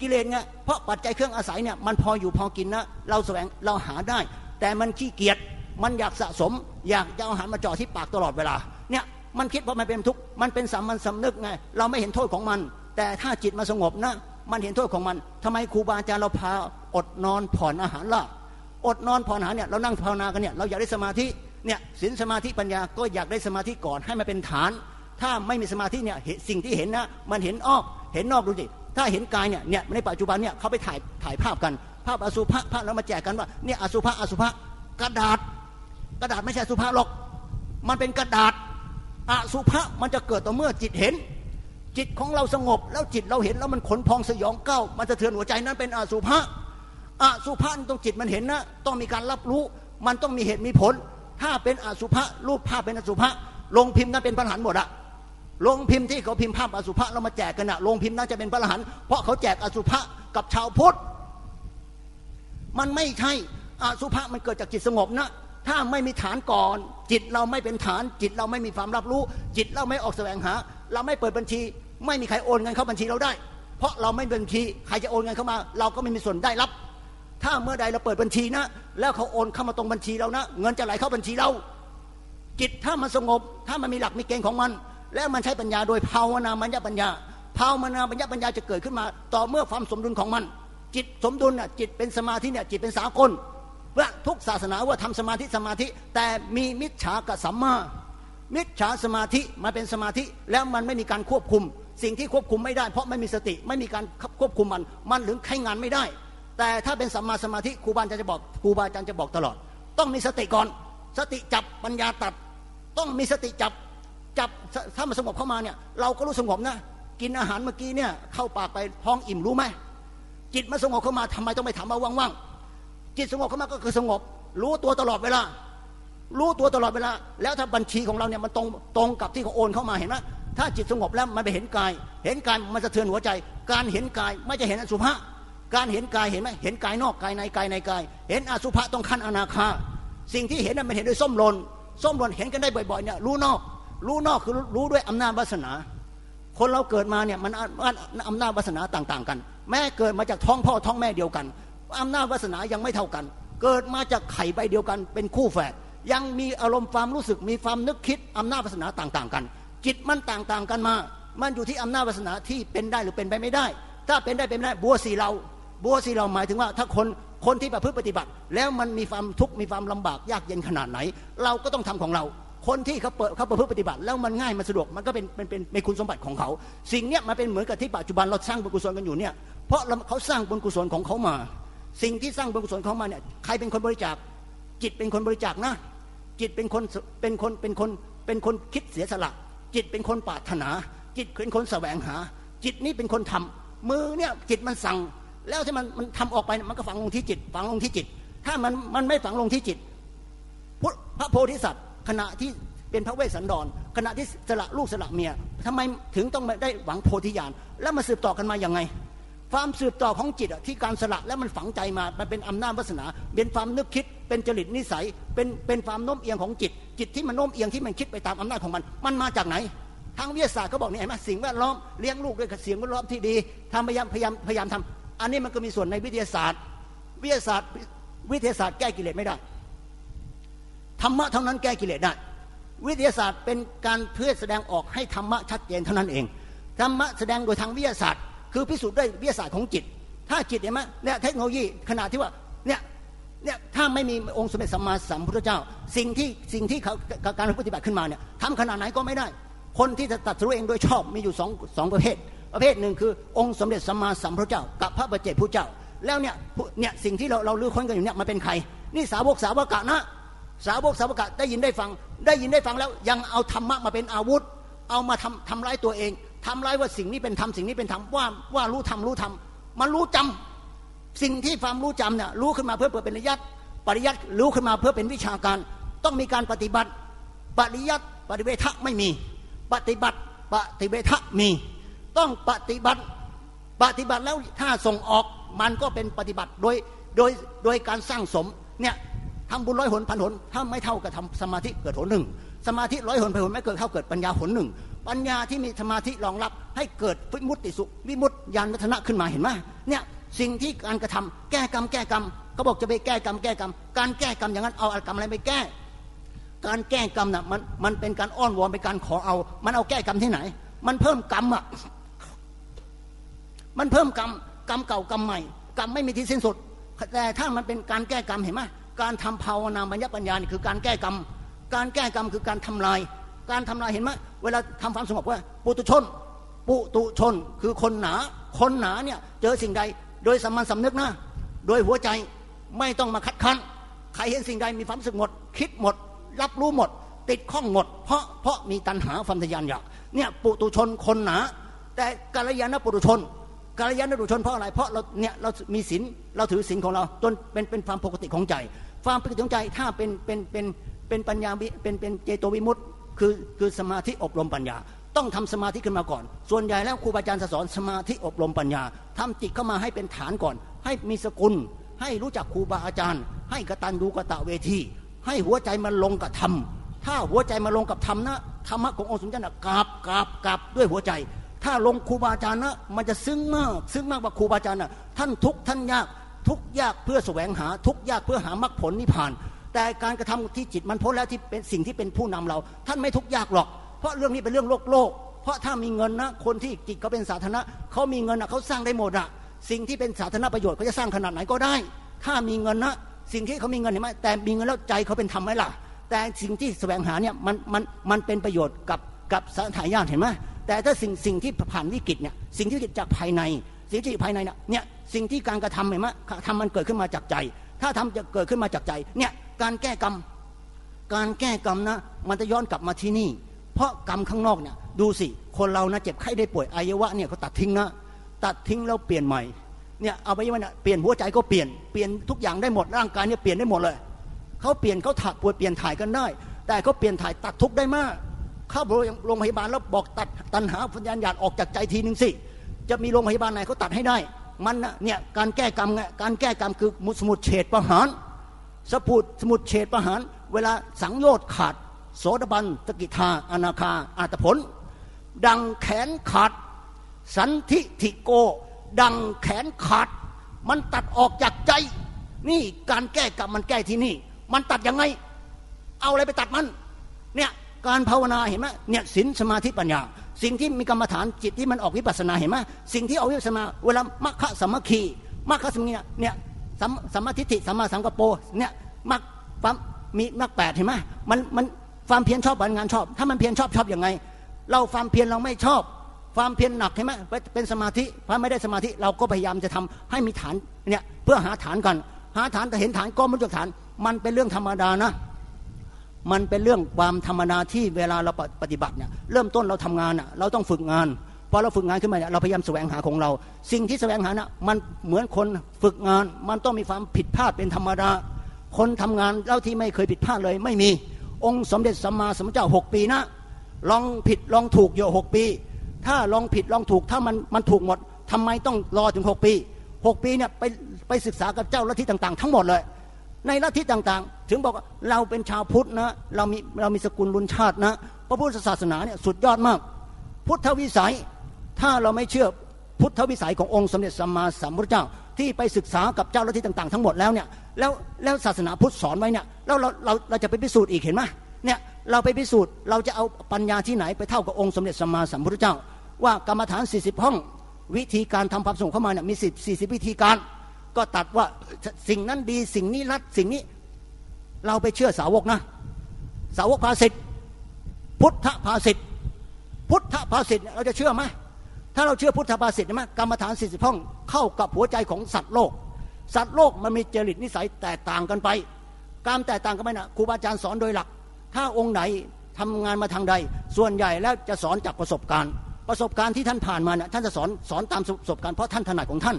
กิเลสเนี่ยเพราะปัจจัยเครื่องอาศัยเนี่ยมันพออยู่พอกินนะเราแสวงเราหาได้ แต่มันขี้เกียจมันอยากสะสม อยากจะเอาอาหารมาจ่อที่ปากตลอดเวลาเนี่ยมันคิดว่ามันเป็นทุกข์มันเป็นสามัญสำนึกไง เราไม่เห็นโทษของมัน แต่ถ้าจิตมาสงบนะ มันเห็นโทษของมันทำไมครูบาอาจารย์เราพาอดนอนผ่อนอาหารล่ะอดนอนผ่อนอาหารเนี่ยเรานั่งภาวนากันเนี่ยเราอยากได้สมาธิเนี่ยศีลสมาธิปัญญาก็อยากได้สมาธิก่อนให้มันเป็นฐาน ถ้าไม่มีสมาธิเนี่ยสิ่งที่เห็นนะมันเห็นอ้อ เห็นนอกดูสิถ้าเห็นกายเนี่ยเนี่ยในปัจจุบันเนี่ยเขาไปถ่ายถ่ายภาพกัน ภาพอสุภะภาพแล้วมาแจกกันว่าเนี่ยอสุภะอสุภะกระดาษ กระดาษไม่ใช่อสุภะหรอก มันเป็นกระดาษอสุภะมันจะเกิดต่อเมื่อจิตเห็น จิตของเราสงบ แล้วจิตเราเห็นแล้วมันขนพองสยองเก้า มันจะเทือนหัวใจนั้นเป็นอสุภะอสุภะต้องจิตมันเห็นนะต้องมีการรับรู้ มันต้องมีเหตุมีผล ถ้าเป็นอสุภะรูปภาพเป็นอสุภะลงพิมพ์นั้นเป็นปัญหาหมดอะ ลงพิมพ์ที่เขาพิมพ์ภาพอสุภะเรามาแจกกันนะลงพิมพ์น่าจะเป็นพระอรหันต์เพราะเขาแจกอสุภะกับชาวพุทธ มันไม่ใช่อสุภะมันเกิดจากจิตสงบนะ ถ้าไม่มีฐานก่อน จิตเราไม่เป็นฐาน จิตเราไม่มีความรับรู้ จิตเราไม่ออกแสวงหา เราไม่เปิดบัญชี ไม่มีใครโอนเงินเข้าบัญชีเราได้ เพราะเราไม่บัญชีใครจะโอนเงินเข้ามา เราก็ไม่มีส่วนได้รับ ถ้าเมื่อใดเราเปิดบัญชีนะ แล้วเขาโอนเข้ามาตรงบัญชีเรานะ เงินจะไหลเข้าบัญชีเรา จิตถ้ามันสงบ ถ้ามันมีหลักมีเกณฑ์ของมัน แล้วมันใช้ปัญญาโดยภาวนามัญญปัญญา ภาวนามัญญปัญญาจะเกิดขึ้นมา ต่อเมื่อความสมดุลของมัน จิตสมดุลน่ะจิตเป็นสมาธิเนี่ยจิตเป็นสากลว่าทุกศาสนาว่าทำสมาธิสมาธิ แต่มีมิจฉากับสัมมา มิจฉาสมาธิมาเป็นสมาธิแล้วมันไม่มีการควบคุม สิ่งที่ควบคุมไม่ได้ เพราะไม่มีสติไม่มีการควบคุมมัน มันหรือใช้งานไม่ได้ แต่ถ้าเป็นสัมมาสมาธิครูบาอาจารย์จะบอกครูบาอาจารย์จะบอกตลอด ต้องมีสติก่อน สติจับปัญญาตัด ต้องมีสติจับ จับถ้ามันสงบเข้ามาเนี่ย เราก็รู้สงบนะ กินอาหารเมื่อกี้เนี่ย เข้าปากไปท้องอิ่มรู้ไหมจิตมันสงบเข้ามาทำไมต้องไปถามมาว่างๆจิตสงบเข้ามาก็คือสงบ รู้ตัวตลอดเวลา รู้ตัวตลอดเวลา แล้วถ้าบัญชีของเราเนี่ยมันตรงตรงกับที่เขาโอนเข้ามาเห็นไหมถ้าจิตสงบแล้วมันไปเห็นกาย เห็นกายมันจะเทือนหัวใจ การเห็นกายไม่จะเห็นอสุภะการเห็นกายเห็นไหมเห็นกายนอกกายในกายในกาย เห็นอสุภะต้องขั้นอนาคาสิ่งที่เห็นนั้นมันเห็นด้วยส้มหลนส้มหลนเห็นกันได้บ่อยๆเนี่ยรู้นอก รู้นอกคือรู้ด้วยอำนาจวาสนา คนเราเกิดมาเนี่ยมันอำนาจวาสนาต่าง ๆ กัน แม่เกิดมาจากท้องพ่อท้องแม่เดียวกันอำนาจวาสนายังไม่เท่ากัน เกิดมาจากไข่ใบเดียวกันเป็นคู่แฝดยังมีอารมณ์ความรู้สึกมีความนึกคิดอำนาจวาสนาต่างๆ กัน จิตมันต่างๆกันมา มันอยู่ที่อำนาจวาสนาที่เป็นได้หรือเป็นไปไม่ได้ ถ้าเป็นได้เป็นไม่ได้บัวสีเรา บัวสีเราหมายถึงว่า ถ้าคนคนที่ประพฤติปฏิบัติ แล้วมันมีความทุกข์มีความลำบากยากเย็นขนาดไหน เราก็ต้องทำของเรา คนที่เขาเปิดเขาประพฤติปฏิบัติ แล้วมันง่ายมันสะดวกมันก็เป็นเป็นเป็นเป็นคุณสมบัติของเขา สิ่งเนี้ยมันเป็นเหมือนกับที่ปัจจุบันเราสร้างบุญกุศลกันอยู่เนี่ยเพราะเขาสร้างบุญกุศลของเขามา สิ่งที่สร้างบุญกุศลเขามาเนี่ยใครเป็นคนบริจาคจิตเป็นคนบริจาคนะ จิตเป็นคนเป็นคนเป็นคนเป็นคนคิดเสียสละ จิตเป็นคนปรารถนา จิตเป็นคนแสวงหา จิตนี้เป็นคนทำมือเนี่ยจิตมันสั่ง แล้วที่มันมันทำออกไปมันก็ฝังลงที่จิต ฝังลงที่จิต ถ้ามันมันไม่ฝังลงที่จิตพระโพธิสัตว ขณะที่เป็นพระเวสสันดร ขณะที่สละลูกสละเมียทำไมถึงต้องได้หวังโพธิญาณแล้วมาสืบต่อกันมาอย่างไง ความสืบต่อของจิตที่การสละแล้วมันฝังใจมา มันเป็นอำนาจวาสนา เป็นความนึกคิด เป็นจริตนิสัย เป็นเป็นความโน้มเอียงของจิต จิตที่มันโน้มเอียงที่มันคิดไปตามอำนาจของมัน มันมาจากไหนทางวิทยาศาสตร์เขาบอกนี่เห็นไหมสิ่งแวดล้อมเลี้ยงลูกด้วยเสียงแวดล้อมที่ดีทำพยายามพยายามพยายามทำอันนี้มันก็มีส่วนในวิทยาศาสตร์ วิทยาศาสตร์ วิทยาศาสตร์แก้กิเลสไม่ได้ รรมะเท่านั้นแก้กิเลสได้ วิทยาศาสตร์เป็นการเพื่อแสดงออกให้ธรรมะชัดเจนเท่านั้นเองธรรมะแสดงโดยทางวิทยาศาสตร์ คือพิสูจน์ด้วยวิทยาศาสตร์ของจิต ถ้าจิตเห็นไหมเนี่ยเทคโนโลยีขนาดที่ว่าเนี่ยเนี่ยถ้าไม่มีองค์สมเด็จสัมมาสัมพุทธเจ้า สิ่งที่สิ่งที่เขาการปฏิบัติขึ้นมาเนี่ยทำขนาดไหนก็ไม่ได้ คนที่จะตัดสู้เองโดยชอบมีอยู่สองสองประเภท ประเภทหนึ่งคือองค์สมเด็จสัมมาสัมพุทธเจ้า กับพระบัจเจกพุทธเจ้า แล้วเนี่ยเนี่ยสิ่งที่เราเราลือค้นกันอยู่เนี่ยมันเป็นใคร นี่สาวกสาวกะนะ สาวกสาวกะได้ยินได้ฟัง ได้ยินได้ฟังแล้ว ยังเอาธรรมะมาเป็นอาวุธ เอามาทำทำร้ายตัวเองทำร้ายว่าสิ่งนี้เป็นธรรมสิ่งนี้เป็นธรรมว่าว่ารู้ธรรมรู้ธรรมมันรู้จำสิ่งที่ความรู้จำเนี่ยรู้ขึ้นมาเพื่อเปิดเป็นปริยัติปริยัติรู้ขึ้นมาเพื่อเป็นวิชาการ ต้องมีการปฏิบัติ ปริยัติปฏิเวทะไม่มี ปฏิบัติปฏิเวทะมี ต้องปฏิบัติปฏิบัติแล้วถ้าส่งออกมันก็เป็นปฏิบัติโดยโดยโดยการสร้างสมเนี่ย ทำบุญร้อยหนพันหนถ้าไม่เท่ากับทำสมาธิเกิดหนหนึ่งสมาธิร้อยหนพันหนไม่เกิดเท่าเกิดปัญญาหนหนึ่งปัญญาที่มีสมาธิรองรับให้เกิดวิมุตติสุวิมุตติญาณวัฒนะขึ้นมาเห็นไหมเนี่ยสิ่งที่การกระทำแก้กรรมแก้กรรมเขาบอกจะไปแก้กรรมแก้กรรม การแก้กรรมอย่างนั้นเอาอกรรมอะไรไปแก้ การแก้กรรมน่ะมันมันเป็นการอ้อนวอนเป็นการขอเอา มันเอาแก้กรรมที่ไหน มันเพิ่มกรรมอะมันเพิ่มกรรมกรรมเก่ากรรมใหม่ กรรมไม่มีที่สิ้นสุด แต่ถ้ามันเป็นการแก้กรรมเห็นไหม การทำภาวนาบัญญัติปัญญานี่คือการแก้กรรม การแก้กรรมคือการทำลาย การทำลายเห็นไหมเวลาทำความสงบว่าปุตุชน ปุตุชนคือคนหนา คนหนาเนี่ยเจอสิ่งใดโดยสมันสำนึกนะโดยหัวใจไม่ต้องมาคัดค้านใครเห็นสิ่งใดมีความสึกหมด คิดหมด รับรู้หมด ติดข้องหมด เพราะเพราะมีตัณหาความทยานอยากเนี่ยปุตุชนคนหนา แต่กาลยานปุตุชนกาลยานปุตุชนเพราะอะไรเพราะเราเนี่ยเรามีศีลเราถือศีลของเราจนเป็นเป็นความปกติของใจ ความปกติของใจถ้าเป็นเป็นเป็นเป็นปัญญาเป็นเป็นเจโตวิมุตต์คือคือสมาธิอบรมปัญญา ต้องทำสมาธิขึ้นมาก่อน ส่วนใหญ่แล้วครูบาอาจารย์สอนสมาธิอบรมปัญญาทำจิตเข้ามาให้เป็นฐานก่อน ให้มีสกุล ให้รู้จักครูบาอาจารย์ ให้กตัญญูกะตะเวที ให้หัวใจมันลงกับธรรมถ้าหัวใจมาลงกับธรรมนะธรรมะขององค์สมเด็จนะกราบกราบกราบด้วยหัวใจ ถ้าลงครูบาอาจารย์นะมันจะซึ้งมาก ซึ้งมากว่าครูบาอาจารย์นะท่านทุกท่านยาก ทุกยากเพื่อแสวงหาทุกยากเพื่อหามรรคผลนิพพาน แต่การกระทำที่จิตมันพ้นแล้วที่เป็นสิ่งที่เป็นผู้นำเรา ท่านไม่ทุกยากหรอก เพราะเรื่องนี้เป็นเรื่องโลกโลก เพราะถ้ามีเงินนะคนที่จิตเขาเป็นสาธารณะเขามีเงินนะเขาสร้างได้หมดอะสิ่งที่เป็นสาธารณประโยชน์เขาจะสร้างขนาดไหนก็ได้ ถ้ามีเงินนะสิ่งที่เขามีเงินเห็นไหมแต่มีเงินแล้วใจเขาเป็นธรรมไหมล่ะ แต่สิ่งที่แสวงหาเนี่ยมันมันมันเป็นประโยชน์กับกับสถานญาติเห็นไหมแต่ถ้าสิ่งสิ่งที่ผ่านวิกฤตเนี่ยสิ่งที่วิกฤตจากภายใน สิ่งที่ภายในเนี่ยเนี่ยสิ่งที่การกระทำเห็นไหมทำมันเกิดขึ้นมาจากใจ ถ้าทำจะเกิดขึ้นมาจากใจเนี่ยการแก้กรรม การแก้กรรมนะมันจะย้อนกลับมาที่นี่ เพราะกรรมข้างนอกเนี่ยดูสิ คนเรานะเจ็บไข้ได้ป่วยอายวะเนี่ยเขาตัดทิ้งนะตัดทิ้งแล้วเปลี่ยนใหม่เนี่ยเอาไปยังไงเปลี่ยนหัวใจก็เปลี่ยนเปลี่ยนทุกอย่างได้หมดร่างกายเนี่ยเปลี่ยนได้หมดเลยเขาเปลี่ยนเขาถักป่วยเปลี่ยนถ่ายกันได้ แต่เขาเปลี่ยนถ่ายตัดทุกได้มาก เข้าโรงพยาบาลแล้วบอกตัดตันหาพัญญาญาณออกจากใจทีหนึ่งสิ จะมีโรงพยาบาลไหนเขาตัดให้ได้ มันเนี่ยการแก้กรรมการแก้กรรมคือมุสมุดเฉดประหาร สมุดสมุดเฉดประหาร เวลาสังโยชน์ขาด โสดบันตกิทาอนาคาอาตผล ดังแขนขาด สันทิทิโก ดังแขนขาด มันตัดออกจากใจ นี่การแก้กรรมมันแก้ที่นี่ มันตัดยังไง เอาอะไรไปตัดมัน เนี่ยการภาวนาเห็นไหมเนี่ยศีลสมาธิปัญญา สิ่งที่มีกรรมฐานจิตที่มันออกวิปัสนาเห็นไหมสิ่งที่เอาวิปัสนา เวลามัคคะสมัคคีมัคคะสมัคคีเนี่ยสัมสัมาทิฏฐิสัมมาสังกปรเนี่ยมัคความมีมัคแปดเห็นไหมมันมันความเพียรชอบการงานชอบ ถ้ามันเพียรชอบชอบอยังไง เราความเพียรเราไม่ชอบ ความเพียรหนักเห็นไหมเป็นสมาธิพอไม่ได้สมาธิเราก็พยายามจะทำให้มีฐานเนี่ยเพื่อหาฐานกันหาฐานแต่เห็นฐานก็มันจะฐาน มันเป็นเรื่องธรรมดานะ มันเป็นเรื่องความธรรมดาที่เวลาเราปฏิบัติเนี่ยเริ่มต้นเราทำงานอะเราต้องฝึกงานพอเราฝึกงานขึ้นมาเนี่ยเราพยายามแสวงหาของเรา สิ่งที่แสวงหาน่ะมันเหมือนคนฝึกงาน มันต้องมีความผิดพลาดเป็นธรรมดาคนทำงานเล่าที่ไม่เคยผิดพลาดเลยไม่มีองค์สมเด็จสัมมาสัมพุทธเจ้าหกปีนะลองผิดลองถูกอยู่หกปี ถ้าลองผิดลองถูกถ้ามันมันถูกหมดทำไมต้องรอถึงหกปีหกปีเนี่ยไปไปศึกษากับเจ้าลัทธิต่าง ๆ ทั้งหมดเลย ในลัทธิต่างๆ ถึงบอกว่าเราเป็นชาวพุทธนะเรามีเรามีสกุลลุนชาตินะ พระพุทธศาสนาเนี่ยสุดยอดมาก พุทธวิสัยถ้าเราไม่เชื่อพุทธวิสัยขององค์สมเด็จสัมมาสัมพุทธเจ้า ที่ไปศึกษากับเจ้าลัทธิต่าง ๆ ทั้งหมดแล้วเนี่ยแล้วแล้วศาสนาพุทธสอนไว้เนี่ยแล้วเราเราเราจะไปพิสูจน์อีกเห็นไหมเนี่ยเราไปพิสูจน์เราจะเอาปัญญาที่ไหนไปเท่ากับองค์สมเด็จสัมมาสัมพุทธเจ้า ว่ากรรมฐาน 40 ห้อง วิธีการทำความสงบเข้ามาเนี่ยมีสิบสี่สิบวิธีการ ก็ตัดว่าสิ่งนั้นดีสิ่งนี้รัดสิ่งนี้ เราไปเชื่อสาวกนะ สาวกภาสิทธิพุทธภาสิทธิพุทธภาสิทธิเราจะเชื่อไหมถ้าเราเชื่อพุทธภาสิทธิไหมกรรมฐานสี่สิบห้องเข้ากับหัวใจของสัตว์โลก สัตว์โลกมันมีจริตนิสัยแตกต่างกันไปการแตกต่างกันไปนะครูบาอาจารย์สอนโดยหลัก ถ้าองค์ไหนทำงานมาทางใด ส่วนใหญ่แล้วจะสอนจากประสบการณ์ ประสบการณ์ที่ท่านผ่านมาเนี่ยท่านจะสอนสอนตามประสบการณ์เพราะท่านถนัดของท่าน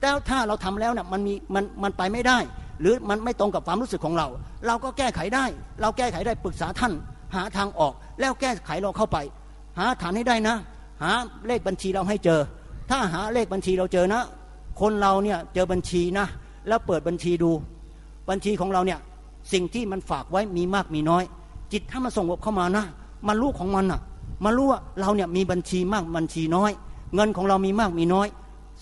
แต่ถ้าเราทำแล้วเนี่ยมันมีมันมันไปไม่ได้ หรือมันไม่ตรงกับความรู้สึกของเรา เราก็แก้ไขได้ เราแก้ไขได้ปรึกษาท่าน หาทางออก แล้วแก้ไขเราเข้าไป หาฐานให้ได้นะ หาเลขบัญชีเราให้เจอ ถ้าหาเลขบัญชีเราเจอนะ คนเราเนี่ยเจอบัญชีนะ แล้วเปิดบัญชีดู บัญชีของเราเนี่ยสิ่งที่มันฝากไว้มีมากมีน้อย จิตถ้ามันส่งเข้ามานะ มันรู้ของมันอะมันรู้ว่าเราเนี่ยมีบัญชีมากบัญชีน้อย เงินของเรามีมากมีน้อย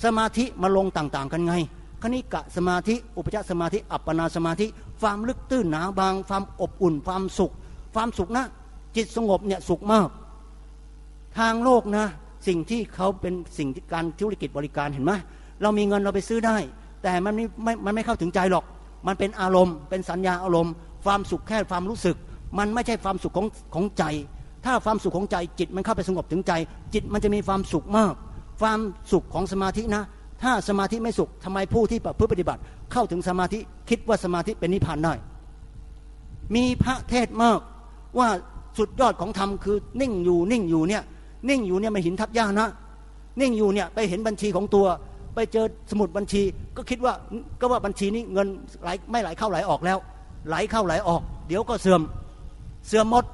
สมาธิมาลงต่างๆ กันไง คณิกะสมาธิ อุปจารสมาธิ อัปปนาสมาธิ ความลึกตื้นหนาบาง ความอบอุ่น ความสุข ความสุขนะ จิตสงบเนี่ยสุขมาก ทางโลกนะ สิ่งที่เขาเป็นสิ่งที่การธุรกิจบริการเห็นไหมเรามีเงินเราไปซื้อได้ แต่มันไม่มันไม่เข้าถึงใจหรอก มันเป็นอารมณ์ เป็นสัญญาอารมณ์ ความสุขแค่ความรู้สึก มันไม่ใช่ความสุขของของใจ ถ้าความสุขของใจจิตมันเข้าไปสงบถึงใจ จิตมันจะมีความสุขมาก ความสุขของสมาธินะ ถ้าสมาธิไม่สุขทำไมผู้ที่เพื่อปฏิบัติ เข้าถึงสมาธิคิดว่าสมาธิเป็นนิพพานได้ มีพระเทศมากว่าสุดยอดของธรรมคือ นิ่งอยู่นิ่งอยู่เนี่ย นิ่งอยู่เนี่ยไม่เห็นทับย่านะ นิ่งอยู่เนี่ยไปเห็นบัญชีของตัว ไปเจอสมุดบัญชี ก็คิดว่าก็ว่าบัญชีนี้เงินไหลไม่ไหลเข้าไหลออกแล้ว ไหลเข้าไหลออก เดี๋ยวก็เสื่อมเสื่อมหมด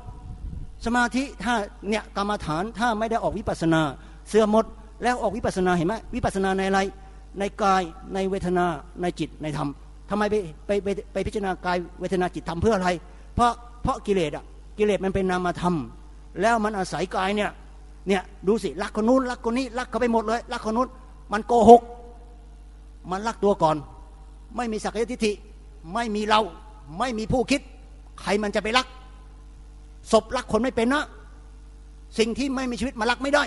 สมาธิถ้าเนี่ยกรรมฐานถ้าไม่ได้ออกวิปัสนา เสื่อมหมด แล้วออกวิปัสนาเห็นไหมวิปัสนาในอะไร ในกายในเวทนาในจิตในธรรมทำไมไปไปไปไปพิจารณากายเวทนาจิตธรรมเพื่ออะไร เพราะเพราะกิเลสอะกิเลสมันเป็นนามธรรม แล้วมันอาศัยกายเนี่ยเนี่ยดูสิรักคนนู้นรักคนนี้รักเขาไปหมดเลยรักคนนู้นมันโกหก มันรักตัวก่อน ไม่มีสักยทิฏฐิไม่มีเราไม่มีผู้คิด ใครมันจะไปรักศพรักคนไม่เป็นนะ สิ่งที่ไม่มีชีวิตมารักไม่ได้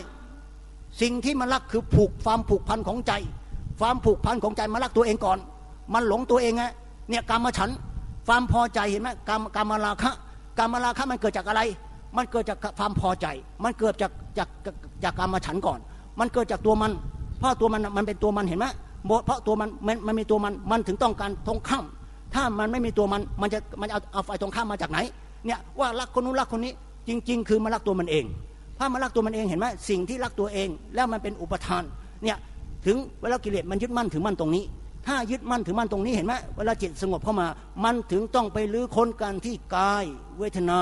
สิ่งที่มันรักคือผูกความผูกพันของใจ ความผูกพันของใจมารักตัวเองก่อน มันหลงตัวเองไงเนี่ยกรรมฉัน ความพอใจเห็นไหมกรรมกรรมราคะกรรมราคะมันเกิดจากอะไร มันเกิดจากความพอใจ มันเกิดจากจากจากกรรมฉันก่อน มันเกิดจากตัวมัน เพราะตัวมันมันเป็นตัวมันเห็นไหมเพราะตัวมันมันมันมีตัวมันมันถึงต้องการตรงข้าม ถ้ามันไม่มีตัวมันมันจะมันเอาเอาไฟตรงข้ามมาจากไหนเนี่ยว่ารักคนนู้นรักคนนี้จริง ๆ คือมันรักตัวมันเอง ถ้ามันรักตัวมันเองเห็นไหมสิ่งที่รักตัวเอง แล้วมันเป็นอุปทานเนี่ยถึงเวลากิเลสมันยึดมั่นถือมั่นตรงนี้ ถ้ายึดมั่นถือมั่นตรงนี้เห็นไหมเวลาจิตสงบเข้ามา มันถึงต้องไปลื้อค้นกันที่กาย เวทนา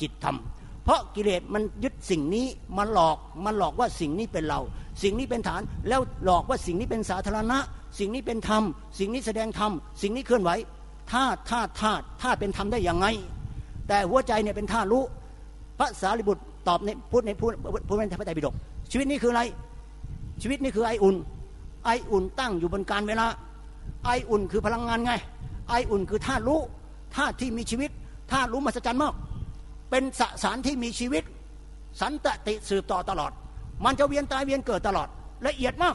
จิตธรรม เพราะกิเลสมันยึดสิ่งนี้มันหลอกมันหลอกว่าสิ่งนี้เป็นเรา สิ่งนี้เป็นฐานแล้วหลอกว่าสิ่งนี้เป็นสาธารณะ สิ่งนี้เป็นธรรม สิ่งนี้แสดงธรรมสิ่งนี้เคลื่อนไหวธาตุธาตุธาตุธาตุเป็นธรรมได้อยังไง แต่หัวใจเนี่ยเป็นธาตุรู้พระสารีบุตร ตอบในพูดในพูดพูดในพระไตรปิฎกชีวิตนี้คืออะไร ชีวิตนี้คือไออุ่น ไออุ่นตั้งอยู่บนการเวลา ไออุ่นคือพลังงานไง ไออุ่นคือธาตุรู้ธาตุที่มีชีวิตธาตุรู้มหัศจรรย์มาก เป็นสสารที่มีชีวิต สันตติสืบต่อตลอด มันจะเวียนตายเวียนเกิดตลอด ละเอียดมาก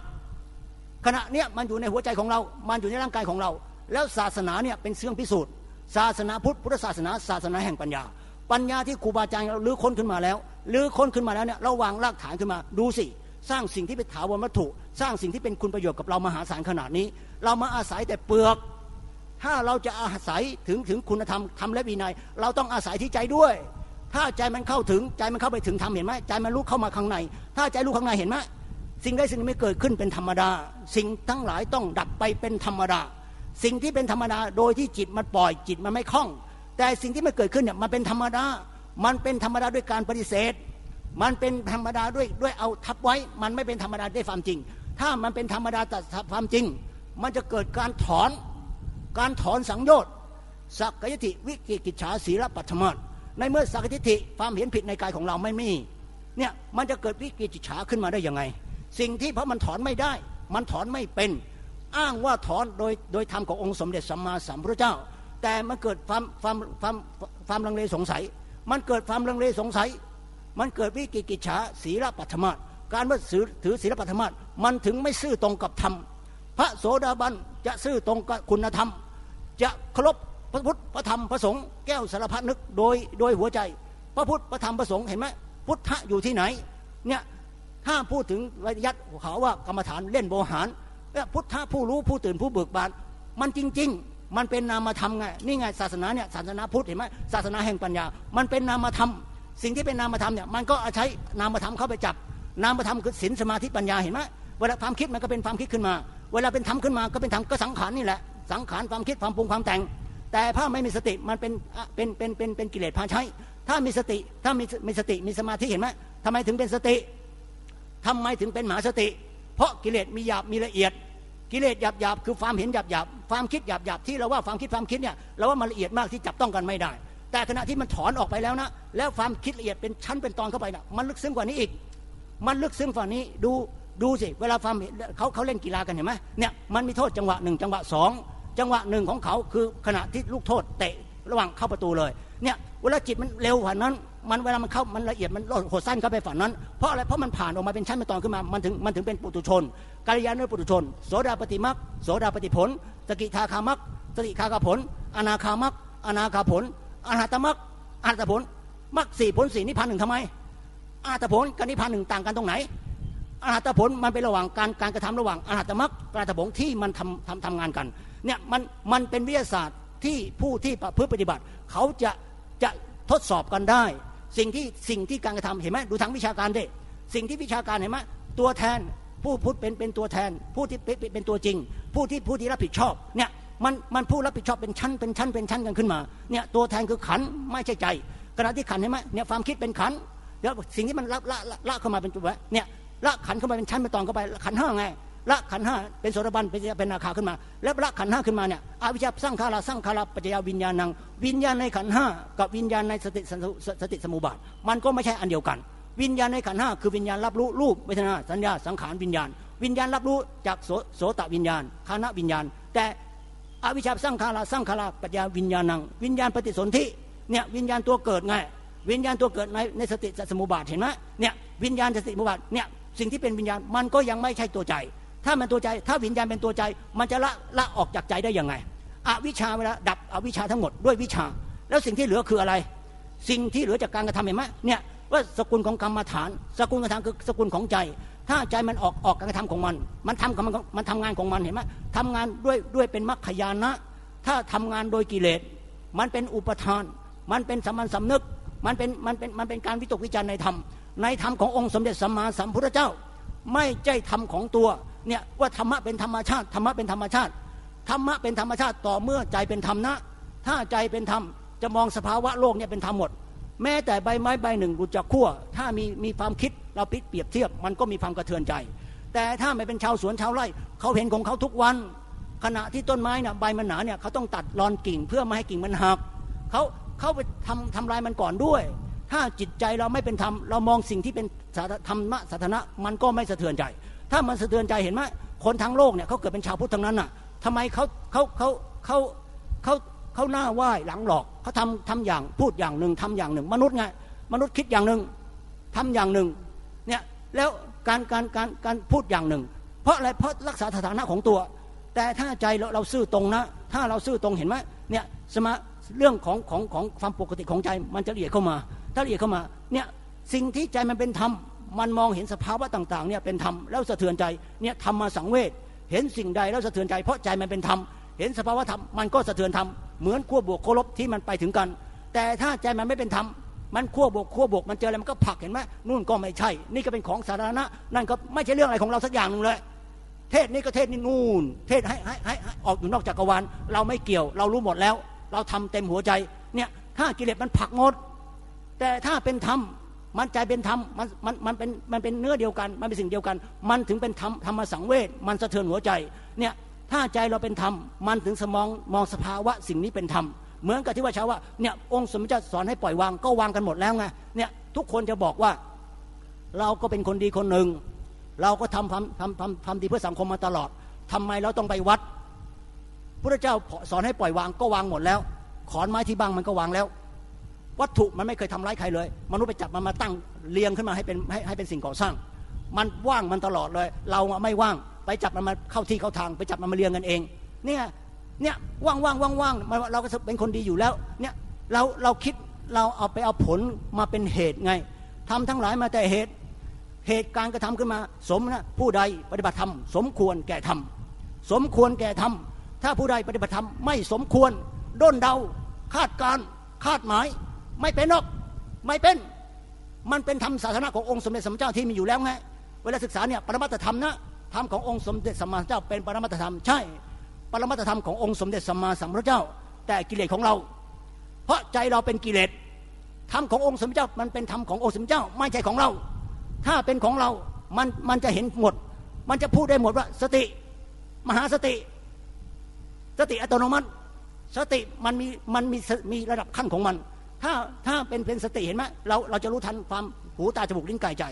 ขณะเนี้ยมันอยู่ในหัวใจของเรา มันอยู่ในร่างกายของเรา แล้วศาสนาเนี่ยเป็นเครื่องพิสูจน์ ศาสนาพุทธพุทธศาสนา ศาสนาแห่งปัญญา ปัญญาที่ครูบาอาจารย์รื้อค้นขึ้นมาแล้วรื้อค้นขึ้นมาแล้วเนี่ยเราวางรากฐานขึ้นมาดูสิ สร้างสิ่งที่เป็นถาวรวัตถุ สร้างสิ่งที่เป็นคุณประโยชน์กับเรามหาศาลขนาดนี้ เรามาอาศัยแต่เปลือก ถ้าเราจะอาศัยถึงถึงคุณธรรมธรรมและวินัย เราต้องอาศัยที่ใจด้วย ถ้าใจมันเข้าถึงใจมันเข้าไปถึงธรรมเห็นไหมใจมันรู้เข้ามาข้างใน ถ้าใจรู้ข้างในเห็นไหมสิ่งใดสิ่งหนึ่งไม่เกิดขึ้นเป็นธรรมดา สิ่งทั้งหลายต้องดับไปเป็นธรรมดา สิ่งที่เป็นธรรมดาโดยที่จิตมันปล่อยจิตมันไม่คล่อง แต่สิ่งที่ไม่เกิดขึ้นเนี่ยมันเป็นธรรมดา มันเป็นธรรมดาด้วยการปฏิเสธ มันเป็นธรรมดาด้วยด้วยเอาทับไว้ มันไม่เป็นธรรมดาด้วยความจริง ถ้ามันเป็นธรรมดาแต่ความจริง มันจะเกิดการถอน การถอนสังโยชน์สักยติวิกิกิจฉาศีลปัตมะในเมื่อสักยติความเห็นผิดในกายของเราไม่มี เนี่ยมันจะเกิดวิกิจิฉาขึ้นมาได้ยังไง สิ่งที่เพราะมันถอนไม่ได้ มันถอนไม่เป็น อ้างว่าถอนโดยโดยธรรมขององค์สมเด็จสัมมาสัมพุทธเจ้า แต่มันเกิดความความความความลังเลสงสัย มันเกิดความลังเลสงสัย มันเกิดวิกิกิจฉาศีลปัตมาการว่าถือศีลปัตมามันถึงไม่ซื่อตรงกับธรรม พระโสดาบันจะซื่อตรงกับคุณธรรม จะเคารพพระพุทธพระธรรมพระสงฆ์แก้วสารพัดนึกโดยโดยหัวใจ พระพุทธพระธรรมพระสงฆ์เห็นไหมพุทธะอยู่ที่ไหนเนี่ยถ้าพูดถึงวิยัตเขาว่ากรรมฐานเล่นโบหารพุทธะผู้รู้ผู้ตื่นผู้เบิกบานมันจริง ๆ มันเป็นนามธรรมไงนี่ไงศาสนาเนี่ยศาสนาพุทธเห็นไหมศาสนาแห่งปัญญา มันเป็นนามธรรม สิ่งที่เป็นนามธรรมเนี่ยมันก็ใช้นามธรรมเข้าไปจับ นามธรรมคือศีลสมาธิปัญญาเห็นไหมเวลาความคิดมันก็เป็นความคิดขึ้นมา เวลาเป็นธรรมขึ้นมาก็เป็นธรรมก็สังขารนี่แหละสังขารความคิดความปรุงความแต่ง แต่ถ้าไม่มีสติมันเป็นเป็นเป็นเป็นเป็นกิเลสพาใช้ ถ้ามีสติถ้ามีมีสติมีสมาธิเห็นไหมทำไมถึงเป็นสติทำไมถึงเป็นมหาสติ เพราะกิเลสมีหยาบมีละเอียด กิเลสหยาบหยาบคือความเห็นหยาบหยาบความคิดหยาบหยาบที่เราว่าความคิดความคิดเนี่ยเราว่ามันละเอียดมากที่จับต้องกันไม่ได้ แต่ขณะที่มันถอนออกไปแล้วนะ แล้วความคิดละเอียดเป็นชั้นเป็นตอนเข้าไปนะมันลึกซึ้งกว่านี้อีก มันลึกซึ้งกว่านี้ดูดูสิเวลาความเขาเขาเล่นกีฬากันเห็นไหมเนี่ยมันมีโทษจังหวะหนึ่งจังหวะสองจังหวะหนึ่งของเขาคือขณะที่ลูกโทษเตะระหว่างเข้าประตูเลยเนี่ยเวลาจิตมันเร็วกว่านั้น มันเวลามันเข้ามันละเอียดมันหดสั้นเข้าไปฝันนั้น เพราะอะไรเพราะมันผ่านออกมาเป็นชั้นเป็นตอนขึ้นมามันถึงมันถึงเป็นปุถุชนกัลยาณปุถุชน โสดาปฏิมักโสดาปฏิผล สกิทาคามักสกิคาคาผล อนาคามักอนาคาผลอนาตมักอนาตผลมักสี่ผลสี่นิพพานหนึ่งทำไมอนาตผลกับนิพพานหนึ่งต่างกันตรงไหนอนาตผลมันเป็นระหว่างการการกระทำระหว่างอนาตมักอนาตผลที่มันทำทำทำงานกันเนี่ยมันมันเป็นวิทยาศาสตร์ที่ผู้ที่ประพฤติปฏิบัติ เขาจะจะทดสอบกันได้ สิ่งที่สิ่งที่การกระทำเห็นไหมดูทางวิชาการด้สิ่งที่วิชาการเห็นไหมตัวแทนผู้พูดเป็นเป็นตัวแทน ผู้ที่เป็นตัวจริง ผู้ที่ผู้ที่รับผิดชอบเนี่ยมันมันผู้รับผิดชอบเป็นชั้นเป็นชั้นเป็นชั้นกันขึ้นมาเนี่ยตัวแทนคือขันไม่ใช่ใจขณะที่ขันเห็นไหมเนี่ยความคิดเป็นขันแล้วสิ่งที่มันละละละเข้ามาเป็นตัวเนี่ยละขันเข้ามาเป็นชั้นเป็นตอนเข้าไปขันห้าไง ละขันห้าเป็นโสดาบันเป็นเป็นนาคาขึ้นมา แล้วละขันห้าขึ้นมาเนี่ยอวิชชาสร้างคาราสร้างคาราปัจจยาวิญญาณัง วิญญาณในขันห้ากับวิญญาณในสติสติสมุบาท มันก็ไม่ใช่อันเดียวกัน วิญญาณในขันห้าคือวิญญาณรับรู้รูปเวทนาสัญญาสังขารวิญญาณ วิญญาณรับรู้จากโสตวิญญาณคณะวิญญาณ แต่อวิชชาสร้างคาราสร้างคาราปัญญาวิญญาณัง วิญญาณปฏิสนธิเนี่ยวิญญาณตัวเกิดไงวิญญาณตัวเกิดในในสติสมุบาทเห็นไหมเนี่ยวิญญาณสติสมุบาทเนี่ยสิ่งที่เป็นวิญญาณมันก็ยังไม่ใช่ตัวใจ ถ้ามันตัวใจ ถ้าวิญญาณเป็นตัวใจ มันจะละละออกจากใจได้ยังไง อวิชาเวลาดับอวิชาทั้งหมดด้วยวิชา แล้วสิ่งที่เหลือคืออะไร สิ่งที่เหลือจากการกระทำเห็นไหมเนี่ยว่าสกุลของกรรมฐาน สกุลกระทำคือสกุลของใจ ถ้าใจมันออกออกการกระทำของมัน มันทำกับมันมันทำงานของมันเห็นไหมทำงานด้วยด้วยเป็นมรรคยานะ ถ้าทำงานโดยกิเลส มันเป็นอุปทาน มันเป็นสัมมันสำนึก มันเป็นมันเป็นมันเป็นการวิตกวิจารณ์ในธรรม ในธรรมขององค์สมเด็จสัมมาสัมพุทธเจ้า ไม่ใช่ธรรมของตัวเนี่ยว่าธรรมะเป็นธรรมชาติธรรมะเป็นธรรมชาติธรรมะเป็นธรรมชาติต่อเมื่อใจเป็นธรรมนะ ถ้าใจเป็นธรรมจะมองสภาวะโลกเนี่ยเป็นธรรมหมด แม้แต่ใบไม้ใบหนึ่งหลุดจากขั้วถ้ามีมีความคิดเราปิดเปรียบเทียบ มันก็มีความกระเทือนใจ แต่ถ้าไม่เป็นชาวสวนชาวไร่เขาเห็นของเขาทุกวัน ขณะที่ต้นไม้เนี่ยใบมันหนาเนี่ยเขาต้องตัดรอนกิ่งเพื่อไม่ให้กิ่งมันหักเขาเขาไปทำทำลายมันก่อนด้วย ถ้าจิตใจเราไม่เป็นธรรมเรามองสิ่งที่เป็นธรรมะสถานะมันก็ไม่สะเทือนใจ ถ้ามันสะเทือนใจเห็นไหมคนทั้งโลกเนี่ยเขาเกิดเป็นชาวพุทธทั้งนั้นน่ะทำไมเขาเขาเขาเขาเขาเขาหน้าไหว้หลังหลอกเขาทำทำอย่างพูดอย่างหนึ่งทำอย่างหนึ่ง มนุษย์ไงมนุษย์คิดอย่างหนึ่งทำอย่างหนึ่งเนี่ยแล้วการการการการพูดอย่างหนึ่ง เพราะอะไรเพราะรักษาสถานะของตัว แต่ถ้าใจเราเราซื่อตรงนะ ถ้าเราซื่อตรงเห็นไหมเนี่ยสมาเรื่องของของของความปกติของใจมันจะละเอียดเข้ามา ละเอียดเข้ามาเนี่ยสิ่งที่ใจมันเป็นธรรมมันมองเห็นสภาวะต่างๆเนี่ยเป็นธรรมแล้วสะเทือนใจเนี่ยธรรมมาสังเวชเห็นสิ่งใดแล้วสะเทือนใจ เพราะใจมันเป็นธรรมเห็นสภาวะธรรมมันก็สะเทือนธรรมเหมือนขั้วบวกขั้วลบที่มันไปถึงกัน แต่ถ้าใจมันไม่เป็นธรรมมันขั้วบวกขั้วบวกมันเจออะไรมันก็ผลักเห็นไหมนู่นก็ไม่ใช่ นี่ก็เป็นของสาธารณะ นั่นก็ไม่ใช่เรื่องอะไรของเราสักอย่างนึงเลย เทศนี้ก็เทศนี่นู่น เทศให้ให้ให้ออกอยู่นอกจักรวาลเราไม่เกี่ยว เรารู้หมดแล้ว เราทำเต็มหัวใจเนี่ยถ้ากิเลสมันผลักหมด แต่ถ้าเป็นธรรมมันใจเป็นธรรมมันมันมันเป็นมันเป็นเนื้อเดียวกัน มันเป็นสิ่งเดียวกัน มันถึงเป็นธรรมธรรมสังเวชมันสะเทือนหัวใจเนี่ยถ้าใจเราเป็นธรรมมันถึงสมองมองสภาวะสิ่งนี้เป็นธรรมเหมือนกับที่ว่าชาวว่าเนี่ยองค์สมเด็จสอนให้ปล่อยวางก็วางกันหมดแล้วไงเนี่ยทุกคนจะบอกว่า เราก็เป็นคนดีคนหนึ่ง เราก็ทำทำทำทำทำดีเพื่อสังคมมาตลอดทำไมเราต้องไปวัดพระเจ้าสอนให้ปล่อยวางก็วางหมดแล้ว ขอนไม้ที่บ้างมันก็วางแล้ว วัตถุมันไม่เคยทำร้ายใครเลย มนุษย์ไปจับมันมาตั้งเรียงขึ้นมาให้เป็นให้ให้เป็นสิ่งก่อสร้าง มันว่างมันตลอดเลย เราไม่ว่างไปจับมันมาเข้าที่เข้าทาง ไปจับมันมาเรียงกันเอง เนี่ยเนี่ยว่างว่างว่างว่างเราก็เป็นคนดีอยู่แล้วเนี่ยเราเราคิดเราเอาไปเอาผลมาเป็นเหตุไงทำทั้งหลายมาแต่เหตุเหตุการกระทำขึ้นมา สมนะผู้ใดปฏิบัติธรรมสมควรแก่ธรรมสมควรแก่ธรรมถ้าผู้ใดปฏิบัติธรรมไม่สมควรด้นเดาคาดการคาดหมาย ไม่เป็นหรอก ไม่เป็น มันเป็นธรรมศาสนาขององค์สมเด็จสมเจ้าที่มีอยู่แล้วไง เวลาศึกษาเนี่ยปรมัตธรรมนะธรรมขององค์สมเด็จสมมาเจ้าเป็นปรมัตธรรมใช่ ปรมัตธรรมขององค์สมเด็จสมมาสัมพุทธเจ้า แต่กิเลสของเรา เพราะใจเราเป็นกิเลสธรรมขององค์สมเด็จเจ้ามันเป็นธรรมขององค์สมเด็จเจ้าไม่ใช่ของเรา ถ้าเป็นของเรา มันมันจะเห็นหมด มันจะพูดได้หมดว่าสติ มหาสติ สติอัตโนมัติ สติมันมีมันมีมีระดับขั้นของมัน ถ้าถ้าเป็นเป็นสติเห็นไหมเราเราจะรู้ทันความหูตาจมูกลิ้นกายใจ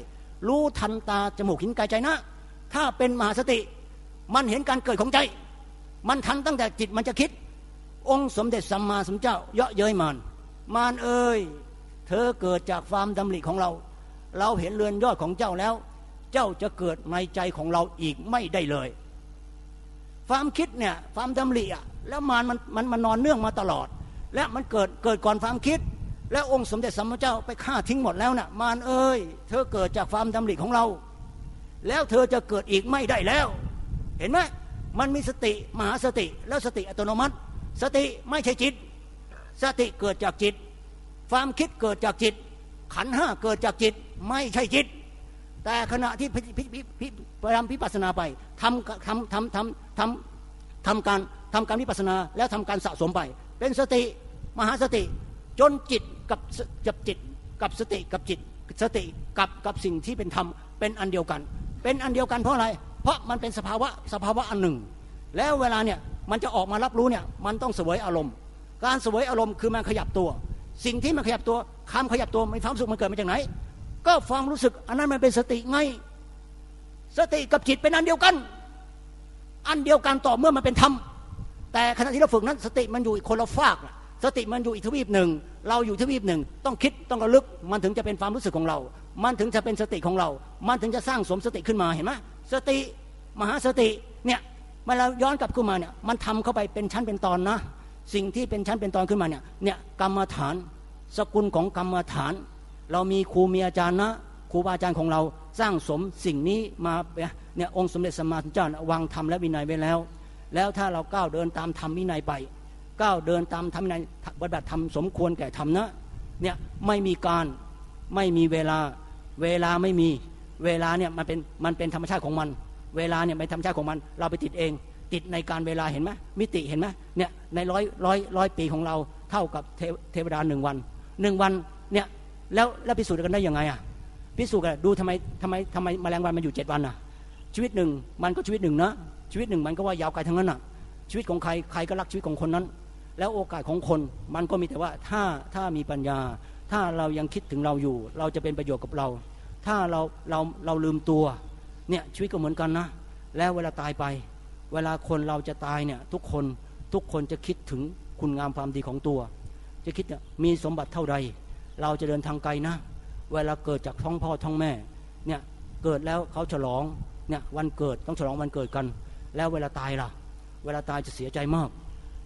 รู้ทันตาจมูกลิ้นกายใจนะ ถ้าเป็นมหาสติ มันเห็นการเกิดของใจ มันทันตั้งแต่จิตมันจะคิด องค์สมเด็จสัมมาสัมพุทธเจ้า เยาะเย้ยมานมานเอ้ยเธอเกิดจากความดำริของเรา เราเห็นเรือนยอดของเจ้าแล้ว เจ้าจะเกิดในใจของเราอีกไม่ได้เลย ความคิดเนี่ยความดำริอะแล้วมานมันมันมันนอนเนื่องมาตลอด และมันเกิดเกิดก่อนความคิด แล้วองค์สมเด็จสัมมาเจ้าไปฆ่าทิ้งหมดแล้วนะ่ะมารเอ้ย เธอเกิดจากความดำริของเรา แล้วเธอจะเกิดอีกไม่ได้แล้ว เห็นไหมมันมีสติมหาสติแล้วสติอัตโนมัติ สติไม่ใช่จิต สติเกิดจากจิต ความคิดเกิดจากจิต ขันห้าเกิดจากจิต ไม่ใช่จิต แต่ขณะที่พยายามพิปัสนาไปทำทำทำทำทำทำการทำการพิปัสนาแล้วทำการสะสมไป เป็นสติมหาสติจนจิต กับกับจิต กับสติกับจิต สติกับกับสิ่งที่เป็นธรรมเป็นอันเดียวกัน เป็นอันเดียวกันเพราะอะไร เพราะมันเป็นสภาวะสภาวะอันหนึ่ง แล้วเวลาเนี่ยมันจะออกมารับรู้เนี่ยมันต้องเสวยอารมณ์ การเสวยอารมณ์คือมันขยับตัว สิ่งที่มันขยับตัวคำขยับตัวไม่ความสุขมันเกิดมาจากไหน ก็ความรู้สึกอันนั้นมันเป็นสติไงสติกับจิตเป็นอันเดียวกัน อันเดียวกันต่อเมื่อมันเป็นธรรมแต่ขณะที่เราฝึกนั้นสติมันอยู่คนละฝาก สติมันอยู่อีกทวีปหนึ่ง เราอยู่ทวีปหนึ่ง ต้องคิดต้องระลึก มันถึงจะเป็นความรู้สึกของเรา มันถึงจะเป็นสติของเรา มันถึงจะสร้างสมสติขึ้นมาเห็นไหมสติมหาสติเนี่ยมันเราย้อนกลับขึ้นมาเนี่ยมันทำเข้าไปเป็นชั้นเป็นตอนนะ สิ่งที่เป็นชั้นเป็นตอนขึ้นมาเนี่ยเนี่ยกรรมฐาน สกุลของกรรมฐาน เรามีครูมีอาจารย์นะครูบาอาจารย์ของเราสร้างสมสิ่งนี้มาเนี่ยองค์สมเด็จสมมาสัมพุทธเจ้าวางธรรมและวินัยไว้แล้ว แล้วถ้าเราก้าวเดินตามธรรมวินัยไป ก้าวเดินตามธรรมวินัยปฏิบัติธรรมสมควรแก่ธรรมนะเนี่ยไม่มีการไม่มีเวลาเวลาไม่มีเวลาเนี่ยมันเป็นมันเป็นธรรมชาติของมัน เวลาเนี่ยเป็นธรรมชาติของมัน เราไปติดเอง ติดในการเวลาเห็นไหมมิติเห็นไหมเนี่ยในร้อยร้อยร้อยปีของเราเท่ากับเทวดาหนึ่งวันหนึ่งวันเนี่ยแล้วแล้วพิสูจน์กันได้ยังไงอะพิสูจน์กันดูทำไมทำไมทำไมแมลงวันมันอยู่เจ็ดวันอะชีวิตหนึ่งมันก็ชีวิตหนึ่งนะชีวิตหนึ่งมันก็ว่ายาวไกลทั้งนั้นอะชีวิตของใครใครก็รักชีวิตของคนนั้น แล้วโอกาสของคนมันก็มีแต่ว่าถ้าถ้ามีปัญญา ถ้าเรายังคิดถึงเราอยู่ เราจะเป็นประโยชน์กับเรา ถ้าเราเราเราลืมตัวเนี่ยชีวิตก็เหมือนกันนะ แล้วเวลาตายไป เวลาคนเราจะตายเนี่ยทุกคนทุกคนจะคิดถึงคุณงามความดีของตัว จะคิดเนี่ยมีสมบัติเท่าใด เราจะเดินทางไกลนะ เวลาเกิดจากท้องพ่อท้องแม่เนี่ยเกิดแล้วเขาฉลองเนี่ยวันเกิดต้องฉลองวันเกิดกัน แล้วเวลาตายล่ะ เวลาตายจะเสียใจมาก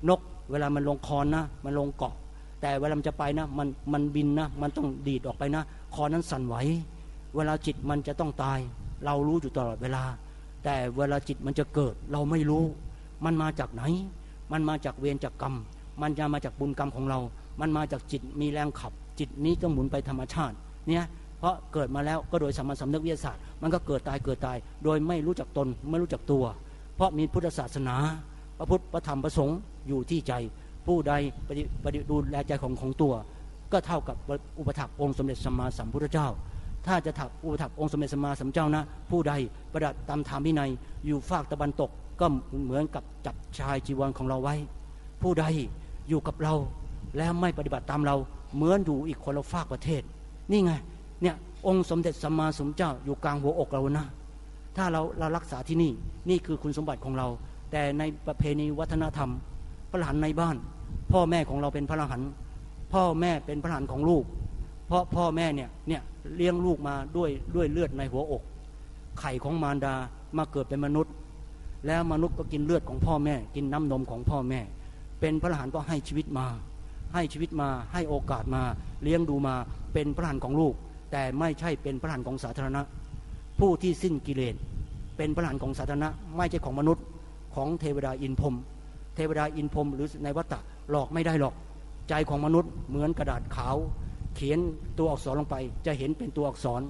นก เวลามันลงคอนนะ มันลงเกาะ แต่เวลามันจะไปนะ มันมันบินนะ มันต้องดีดออกไปนะ คอนั้นสั่นไหว เวลาจิตมันจะต้องตาย เรารู้อยู่ตลอดเวลา แต่เวลาจิตมันจะเกิด เราไม่รู้ มันมาจากไหน มันมาจากเวรจากกรรม มันจะมาจากบุญกรรมของเรา มันมาจากจิตมีแรงขับ จิตนี้ก็หมุนไปธรรมชาติ เนี่ยเพราะเกิดมาแล้วก็โดยสมมาสำนึกวิทยาศาสตร์ มันก็เกิดตายเกิดตาย โดยไม่รู้จักตนไม่รู้จักตัว เพราะมีพุทธศาสนา พระพุทธพระธรรมพระสงฆ์ อยู่ที่ใจ ผู้ใดปฏิปฏิดูแลใจของของตัว ก็เท่ากับอุปถัมภ์องค์สมเด็จสัมมาสัมพุทธเจ้า ถ้าจะถักอุปถัมภ์องค์สมเด็จสัมมาสัมพุทธเจ้านะ ผู้ใดประดับตามธรรมวินัยอยู่ฝากตะบันตกก็เหมือนกับจับชายจีวรของเราไว้ ผู้ใดอยู่กับเรา แล้วไม่ปฏิบัติตามเราเหมือนอยู่อีกคนละฝากประเทศ นี่ไงเนี่ยองค์สมเด็จสัมมาสัมพุทธเจ้าอยู่กลางหัวอกเรานะถ้าเราเรารักษาที่นี่นี่คือคุณสมบัติของเรา แต่ในประเพณีวัฒนธรรม พระหันในบ้าน พ่อแม่ของเราเป็นพระหันพ่อแม่เป็นพระหันของลูก เพราะพ่อแม่เนี่ยเนี่ยเลี้ยงลูกมาด้วยด้วยเลือดในหัวอก ไข่ของมารดามาเกิดเป็นมนุษย์ แล้วมนุษย์ก็กินเลือดของพ่อแม่ กินน้ำนมของพ่อแม่ เป็นพระหันก็ให้ชีวิตมา ให้ชีวิตมาให้โอกาสมา เลี้ยงดูมาเป็นพระหันของลูก แต่ไม่ใช่เป็นพระหันของสาธารณะ ผู้ที่สิ้นกิเลสเป็นพระหันของสาธารณะ ไม่ใช่ของมนุษย์ของเทวดาอินพรม เทวดาอินพรมหรือในวัฏฏะหลอกไม่ได้หรอก ใจของมนุษย์เหมือนกระดาษขาว เขียนตัวอักษรลงไป จะเห็นเป็นตัวอักษร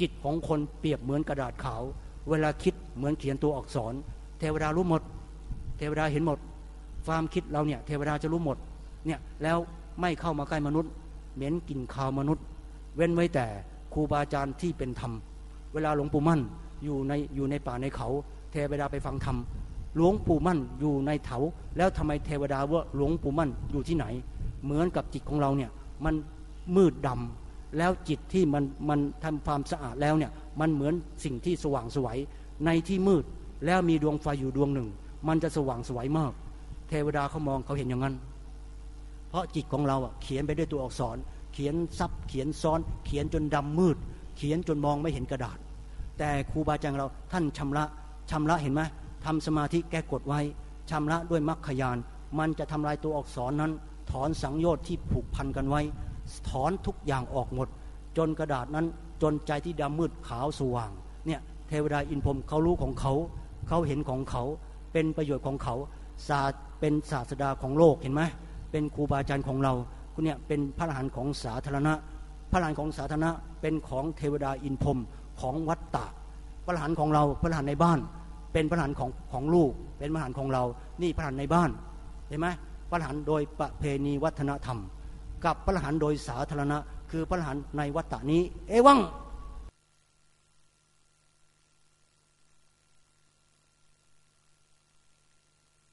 จิตของคนเปรียบเหมือนกระดาษขาว เวลาคิดเหมือนเขียนตัวอักษร เทวดารู้หมด เทวดาเห็นหมด ความคิดเราเนี่ยเทวดาจะรู้หมดเนี่ยแล้วไม่เข้ามาใกล้มนุษย์ เหม็นกลิ่นคาวมนุษย์ เว้นไว้แต่ครูบาอาจารย์ที่เป็นธรรม เวลาหลวงปู่มั่นอยู่ในอยู่ในป่าในเขา เทวดาไปฟังธรรม หลวงปู่มั่นอยู่ในเถา แล้วทำไมเทวดาว่าหลวงปู่มั่นอยู่ที่ไหน เหมือนกับจิตของเราเนี่ยมันมืดดำแล้วจิตที่มันมันทำความสะอาดแล้วเนี่ยมันเหมือนสิ่งที่สว่างสวยในที่มืดแล้วมีดวงไฟอยู่ดวงหนึ่ง มันจะสว่างสวยมาก เทวดาเขามองเขาเห็นอย่างนั้น เพราะจิตของเราอะเขียนไปด้วยตัวอักษร เขียนซับเขียนซ้อน เขียนจนดำมืด เขียนจนมองไม่เห็นกระดาษ แต่ครูบาอาจารย์เราท่านชำระชำระเห็นไหม ทำสมาธิแก้กดไว้ชำระด้วยมรรคยาน มันจะทำลายตัวอักษรนั้น ถอนสังโยชน์ที่ผูกพันกันไว้ ถอนทุกอย่างออกหมด จนกระดาษนั้นจนใจที่ดำมืดขาวสว่างเนี่ยเทวดาอินพรมเขารู้ของเขา เขาเห็นของเขาเป็นประโยชน์ของเขาศาสตร์เป็นศาสดาของโลกเห็นไหมเป็นครูบาอาจารย์ของเราคุณเนี่ยเป็นพระอรหันต์ของสาธารณะ พระอรหันต์ของสาธารณะเป็นของเทวดาอินพรมของวัตตะพระอรหันต์ของเราพระอรหันต์ในบ้าน เป็นพระหันของของลูก เป็นพระหันของเรา นี่พระหันในบ้านเห็นไหมพระหันโดยประเพณีวัฒนธรรม กับพระหันโดยสาธารณะ คือพระหันในวัตตนี้ เอวัง